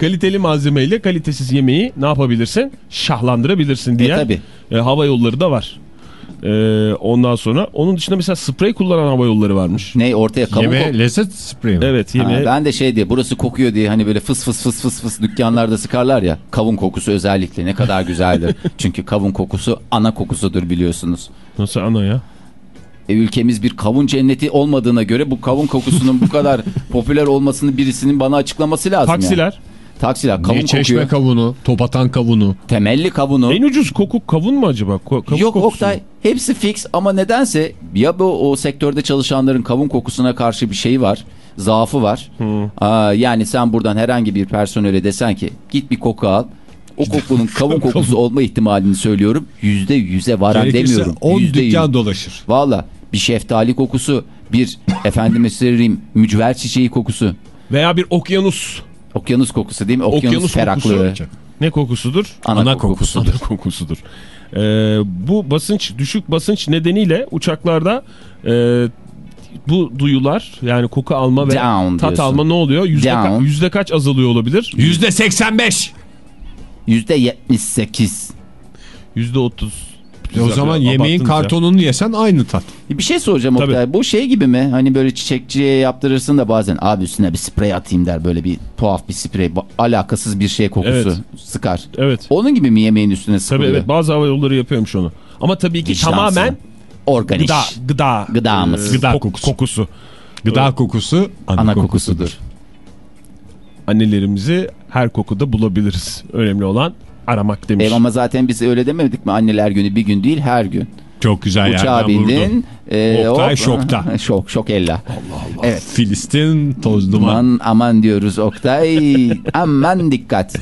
kaliteli malzemeyle kalitesiz yemeği ne yapabilirsin? Şahlandırabilirsin diye. E, tabii. E, hava yolları da var. E, ondan sonra onun dışında mesela sprey kullanan hava yolları varmış. Ne ortaya kavun Yeme kok- lezzet spreyi mi? Evet Ha, yemeğe. ben de şey diye burası kokuyor diye hani böyle fıs fıs fıs fıs fıs dükkanlarda sıkarlar ya kavun kokusu özellikle ne kadar güzeldir. [laughs] Çünkü kavun kokusu ana kokusudur biliyorsunuz. Nasıl ana ya? E, ülkemiz bir kavun cenneti olmadığına göre bu kavun kokusunun bu kadar [laughs] popüler olmasını birisinin bana açıklaması lazım. yani. Taksiler. Taksiler kavun Ne çeşme kokuyor. kavunu, topatan kavunu. Temelli kavunu. En ucuz koku kavun mu acaba? Ko- kavun Yok kokusu Oktay hepsi fix ama nedense ya bu o sektörde çalışanların kavun kokusuna karşı bir şey var. Zaafı var. Aa, yani sen buradan herhangi bir personele desen ki git bir koku al. O kokunun kavun [laughs] kokusu olma ihtimalini söylüyorum. Yüzde yüze varan Gerekirse demiyorum. 10 Yüzde yüz. dükkan dolaşır. Valla bir şeftali kokusu, bir [laughs] efendime söyleyeyim mücver çiçeği kokusu. Veya bir okyanus. Okyanus kokusu değil mi? Okyanus, Okyanus ferahlığı. kokusu. Ne kokusudur? Ana, Ana kokusu. Ana [laughs] kokusudur. Ee, bu basınç, düşük basınç nedeniyle uçaklarda e, bu duyular yani koku alma ve Down tat diyorsun. alma ne oluyor? Yüzde, ka- yüzde kaç azalıyor olabilir? Yüzde 85. Yüzde yetmiş sekiz. Yüzde otuz. E o zaman yemeğin kartonunu yesen aynı tat. Bir şey soracağım Tabii. Oktay. Bu şey gibi mi? Hani böyle çiçekçiye yaptırırsın da bazen abi üstüne bir sprey atayım der. Böyle bir tuhaf bir sprey. Alakasız bir şey kokusu Evet. sıkar. Evet. Onun gibi mi yemeğin üstüne Tabii sıkılıyor? evet bazı hava yolları yapıyormuş onu. Ama tabii ki Vicdansız. tamamen Organik. gıda, gıda, Gıdamız. e, Gıda kok- kokusu. kokusu. Gıda kokusu ana, Ana kokusudur. kokusudur. Annelerimizi her kokuda bulabiliriz. Önemli olan aramak demiş. Ev ama zaten biz öyle demedik mi? Anneler günü bir gün değil her gün. Çok güzel Uçağa bindin. e, Oktay hop. şokta. [laughs] şok, şok ella. Evet. Filistin toz duman. Aman aman diyoruz Oktay. [laughs] aman dikkat.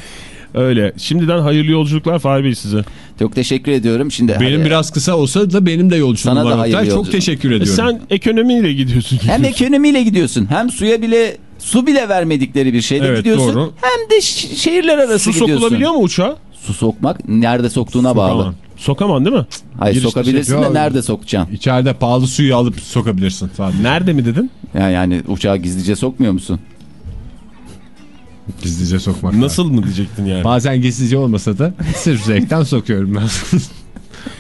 Öyle. Şimdiden hayırlı yolculuklar Fahri Bey size. Çok teşekkür ediyorum. Şimdi Benim hadi- biraz kısa olsa da benim de yolculuğum Sana da var. hayırlı Oktay. Çok yolculuk. teşekkür E ediyorum. sen ekonomiyle gidiyorsun. Hem [laughs] ekonomiyle gidiyorsun hem suya bile su bile vermedikleri bir şeyle Evet, gidiyorsun. doğru. Hem de şehirler arası Su gidiyorsun. sokulabiliyor mu uçağa? Su sokmak nerede soktuğuna bağlı. Sokamam. Sokaman değil mi? Hayır Girişte sokabilirsin şey- de nerede sokacaksın? İçeride pahalı suyu alıp sokabilirsin sadece. Nerede mi dedin? Yani, yani uçağı gizlice sokmuyor musun? Gizlice sokmak. Nasıl mı diyecektin yani? Bazen gizlice olmasa da [laughs] sırf zevkten sokuyorum ben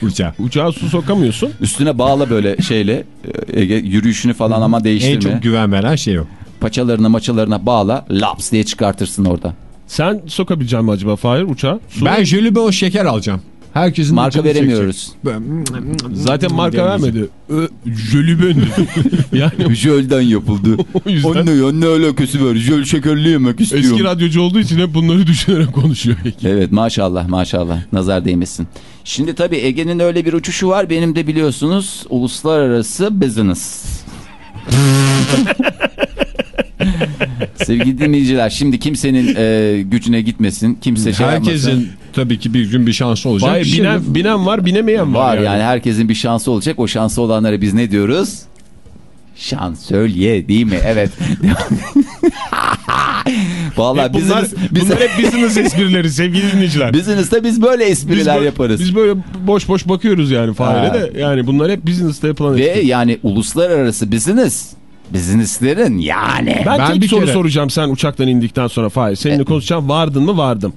[laughs] uçağa. Uçağa su sokamıyorsun. Üstüne bağla böyle şeyle Ege, yürüyüşünü falan ama En değiştirme. çok güven veren şey o. Paçalarına maçalarına bağla laps diye çıkartırsın orada. Sen sokabilecek mi acaba Fahir uçağa? Su- Ben Jelibon şeker alacağım. Herkesin de Marka veremiyoruz. çekecek. Zaten marka vermedi. Ö, jölüben. [laughs] yani Jölden yapıldı. [laughs] o yüzden Anne ne alakası var? Jöl şekerli yemek istiyorum. eski radyocu olduğu için hep bunları [laughs] düşünerek konuşuyor. Evet maşallah maşallah nazar değmesin. Şimdi tabii Ege'nin öyle bir uçuşu var benim de biliyorsunuz uluslararası business. [laughs] Sevgili dinleyiciler şimdi kimsenin e, gücüne gitmesin kimse şey yapmasın. Herkesin tabii ki bir gün bir şansı olacak. Vay, binen, binen var binemeyen var, var yani. yani. herkesin bir şansı olacak o şansı olanlara biz ne diyoruz? Şansölye değil mi? Evet. [laughs] Vallahi Hep bunlar, business, biz, bunlar hep business esprileri sevgili dinleyiciler. business'ta biz böyle espriler böyle, yaparız. Biz böyle boş boş bakıyoruz yani Fahir'e Ha. de. Yani bunlar hep business'ta yapılan Ve espri. yani uluslararası business. Businesslerin yani. Ben, Ben bir soru kere- soracağım sen uçaktan indikten sonra Fahir. Seninle konuşacağım vardın mı vardım.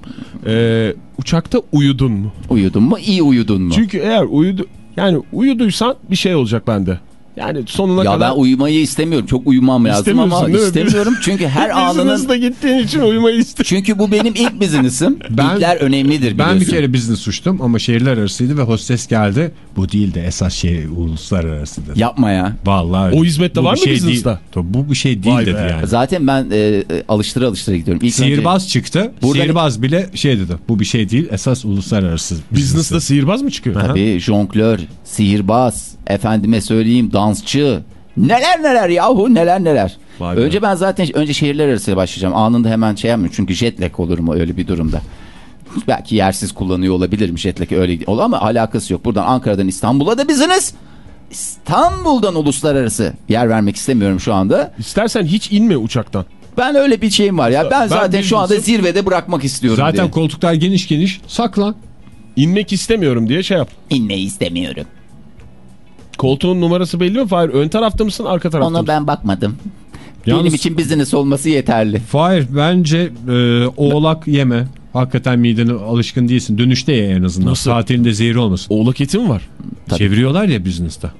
Ee, uçakta uyudun mu? Uyudun mu? İyi uyudun mu? Çünkü eğer uyudu yani uyuduysan bir şey olacak bende. Yani sonuna ya kadar ben uyumayı istemiyorum. Çok uyumam lazım ama istemiyorum. [laughs] Çünkü her anının... Business'ta gittiğin için uyumayı istemiyorum. Çünkü bu benim ilk business'ım. İlkler [laughs] önemlidir Ben bir biliyorsun. kere business uçtum ama şehirler arasıydı ve hostes geldi. Bu değil de esas şey uluslararası dedi. Yapma ya. Vallahi O hizmette var mı şey business'ta? Değil. Bu bir şey değil Vay dedi be. yani. Zaten ben e, alıştıra alıştıra gidiyorum. İlk Sihirbaz çıktı. Burada- Sihirbaz bile şey dedi. Bu bir şey değil. Esas uluslararası. Business'ta business. sihirbaz mı çıkıyor? Tabii jonglör, sihirbaz, efendime söyleyeyim dansçı. Neler neler yahu neler neler. Vay be. önce ben zaten önce şehirler arası başlayacağım. Anında hemen şey yapmıyorum. Çünkü jet lag olur mu öyle bir durumda. [laughs] Belki yersiz kullanıyor olabilirim jet lag öyle olur ama alakası yok. Buradan Ankara'dan İstanbul'a da biziniz. İstanbul'dan uluslararası yer vermek istemiyorum şu anda. İstersen hiç inme uçaktan. Ben öyle bir şeyim var ya. Ben, Ben zaten şu anda zirvede bırakmak istiyorum Zaten diye. koltuklar geniş geniş saklan. İnmek istemiyorum diye şey yap. İnmeyi istemiyorum. Koltuğun numarası belli mi? Hayır ön tarafta mısın arka tarafta Ona mısın? ben bakmadım. Yalnız- Benim için business olması yeterli. Fahir bence e, oğlak yeme. Hakikaten midene alışkın değilsin. Dönüşte ye en azından. Nasıl? Tatilinde zehri olmasın. Oğlak eti mi var? Tabii. Çeviriyorlar ya business'ta.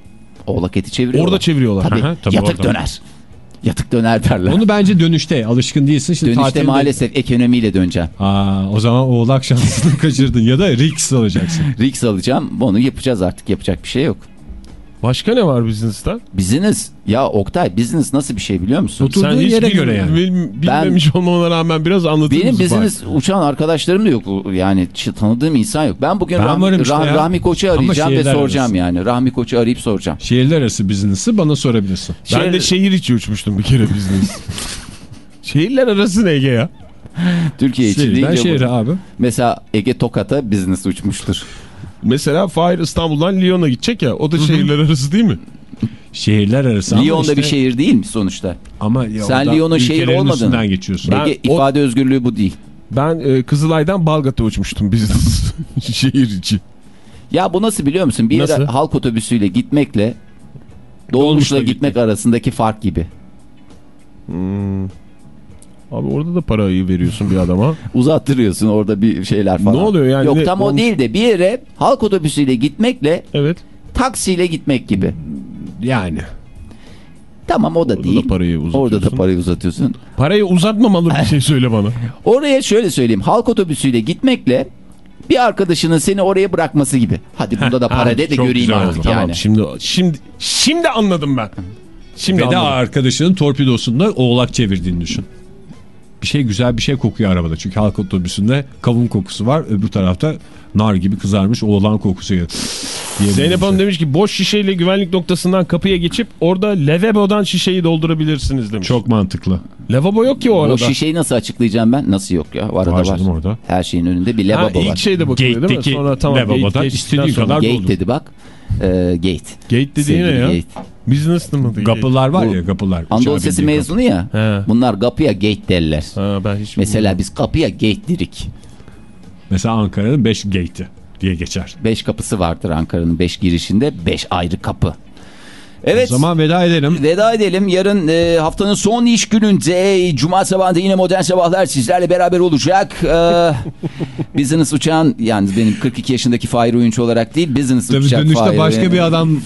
Oğlak eti çeviriyorlar. Orada çeviriyorlar. Tabii, hı, tabii yatık orada. döner. Yatık döner derler. Onu bence dönüşte alışkın değilsin. Şimdi Dönüşte tatilinde- maalesef ekonomiyle döneceğim. Aa, o zaman oğlak şansını [laughs] kaçırdın ya da Rix alacaksın. Rix alacağım. Onu yapacağız artık. Yapacak bir şey yok. Başka ne var business'ta? Business. Ya Oktay business nasıl bir şey biliyor musun? Oturduğun Sen yere göre yani. bil- bilmemiş olmana rağmen biraz anlatır Benim business uçan arkadaşlarım da yok. Yani tanıdığım insan yok. Ben bugün Ben Rahmi, işte Rah- ya. Rahmi Koç'u arayacağım ve soracağım arası. yani. Rahmi Koç'u arayıp soracağım. Şehirler arası business'ı bana sorabilirsin. Ben Şehir- de şehir içi uçmuştum bir kere business. [laughs] Şehirler arası ne Ege ya? Türkiye için Şehirden deyince bu. şehre abi. Mesela Ege Tokat'a business uçmuştur. Mesela Fahir İstanbul'dan Lyon'a gidecek ya. O da şehirler arası değil mi? Şehirler arası ama Lyon da işte- bir şehir değil mi sonuçta? Ama ya Sen Lyon'un şehir ülkelerin olmadın. geçiyorsun. Ben- Ege o- ifade özgürlüğü bu değil. Ben e, Kızılay'dan Balgat'a uçmuştum business. [laughs] şehir içi. Ya bu nasıl biliyor musun? Bir Nasıl? halk otobüsüyle gitmekle dolmuşla Dolmuşla gitmek arasındaki fark gibi. Abi orada da parayı veriyorsun bir adama. [laughs] Uzattırıyorsun orada bir şeyler falan. Ne oluyor yani? Yok Ne- tam o dolmuş- değil de bir yere halk otobüsüyle gitmekle Evet. taksiyle gitmek gibi. Yani. Tamam o da Orada değil. da parayı uzatıyorsun. Orada da parayı uzatıyorsun. Parayı uzatmamalı bir şey söyle bana. [laughs] Oraya şöyle söyleyeyim. Halk otobüsüyle gitmekle bir arkadaşının seni oraya bırakması gibi. Hadi bunda da para de de göreyim artık oldu. yani. Tamam şimdi şimdi şimdi anladım ben. Şimdi Ve de arkadaşının torpidosunda oğlak çevirdiğini düşün. Bir şey güzel bir şey kokuyor arabada. Çünkü halk otobüsünde kavun kokusu var. Öbür tarafta nar gibi kızarmış oğlan kokusu Zeynep Hanım demiş ki boş şişeyle güvenlik noktasından kapıya geçip orada lavabodan şişeyi doldurabilirsiniz demiş. Çok mantıklı. Lavabo yok ki o arada. O şişeyi nasıl açıklayacağım ben? Nasıl yok ya? Arada Var var. orada. Her şeyin önünde bir Ha, lavabo ilk var. şeyde bakılıyor değil mi? Gate'deki Sonra tamam lavabodan gate istediğin kadar- Gate doldur. dedi bak. Ee, gate. Gate Sevgili ya? Gate. Business'lı mı? Kapılar var Bu- ya kapılar. Anadolu Sesi mezunu ya. He. Bunlar kapıya gate derler. Ha, ben hiç Mesela biz kapıya gate dirik. kapı. Mesela Ankara'nın 5 gate'i diye geçer. 5 kapısı vardır Ankara'nın 5 girişinde 5 ayrı kapı. Evet. O zaman veda edelim. Veda edelim. Yarın e, haftanın son iş gününde Cuma sabahında yine modern sabahlar sizlerle beraber olacak. E, [laughs] business uçağın yani benim 42 yaşındaki Fahir oyuncu olarak değil business Tabii uçacak dönüşte Fahir. başka bir adam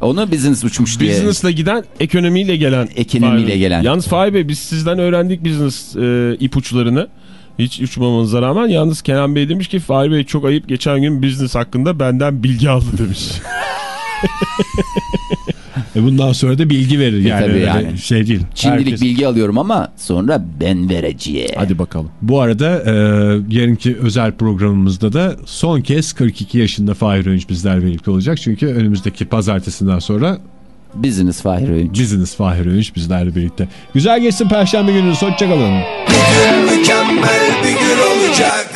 Onu business uçmuş diye. Business'la giden, ekonomiyle gelen. Ekonomiyle Fahir. gelen. Yalnız Fahir Bey biz sizden öğrendik business e, ipuçlarını. Hiç uçmamanıza rağmen. Yalnız Kenan Bey demiş ki Fahir Bey çok ayıp geçen gün business hakkında benden bilgi aldı [laughs] demiş. [laughs] E bundan sonra da bilgi verir yani. tabii öyle yani. Şey değil. Şimdilik Herkes- bilgi alıyorum ama sonra ben vereceğim. Hadi bakalım. Bu arada e, yarınki özel programımızda da son kez 42 yaşında Fahir Öğünç bizlerle birlikte olacak. Çünkü önümüzdeki pazartesinden sonra Business Fahir oyuncu. Business Fahir Öğünç bizlerle birlikte. Güzel geçsin Perşembe gününüz. Hoşçakalın. Mükemmel bir gün olacak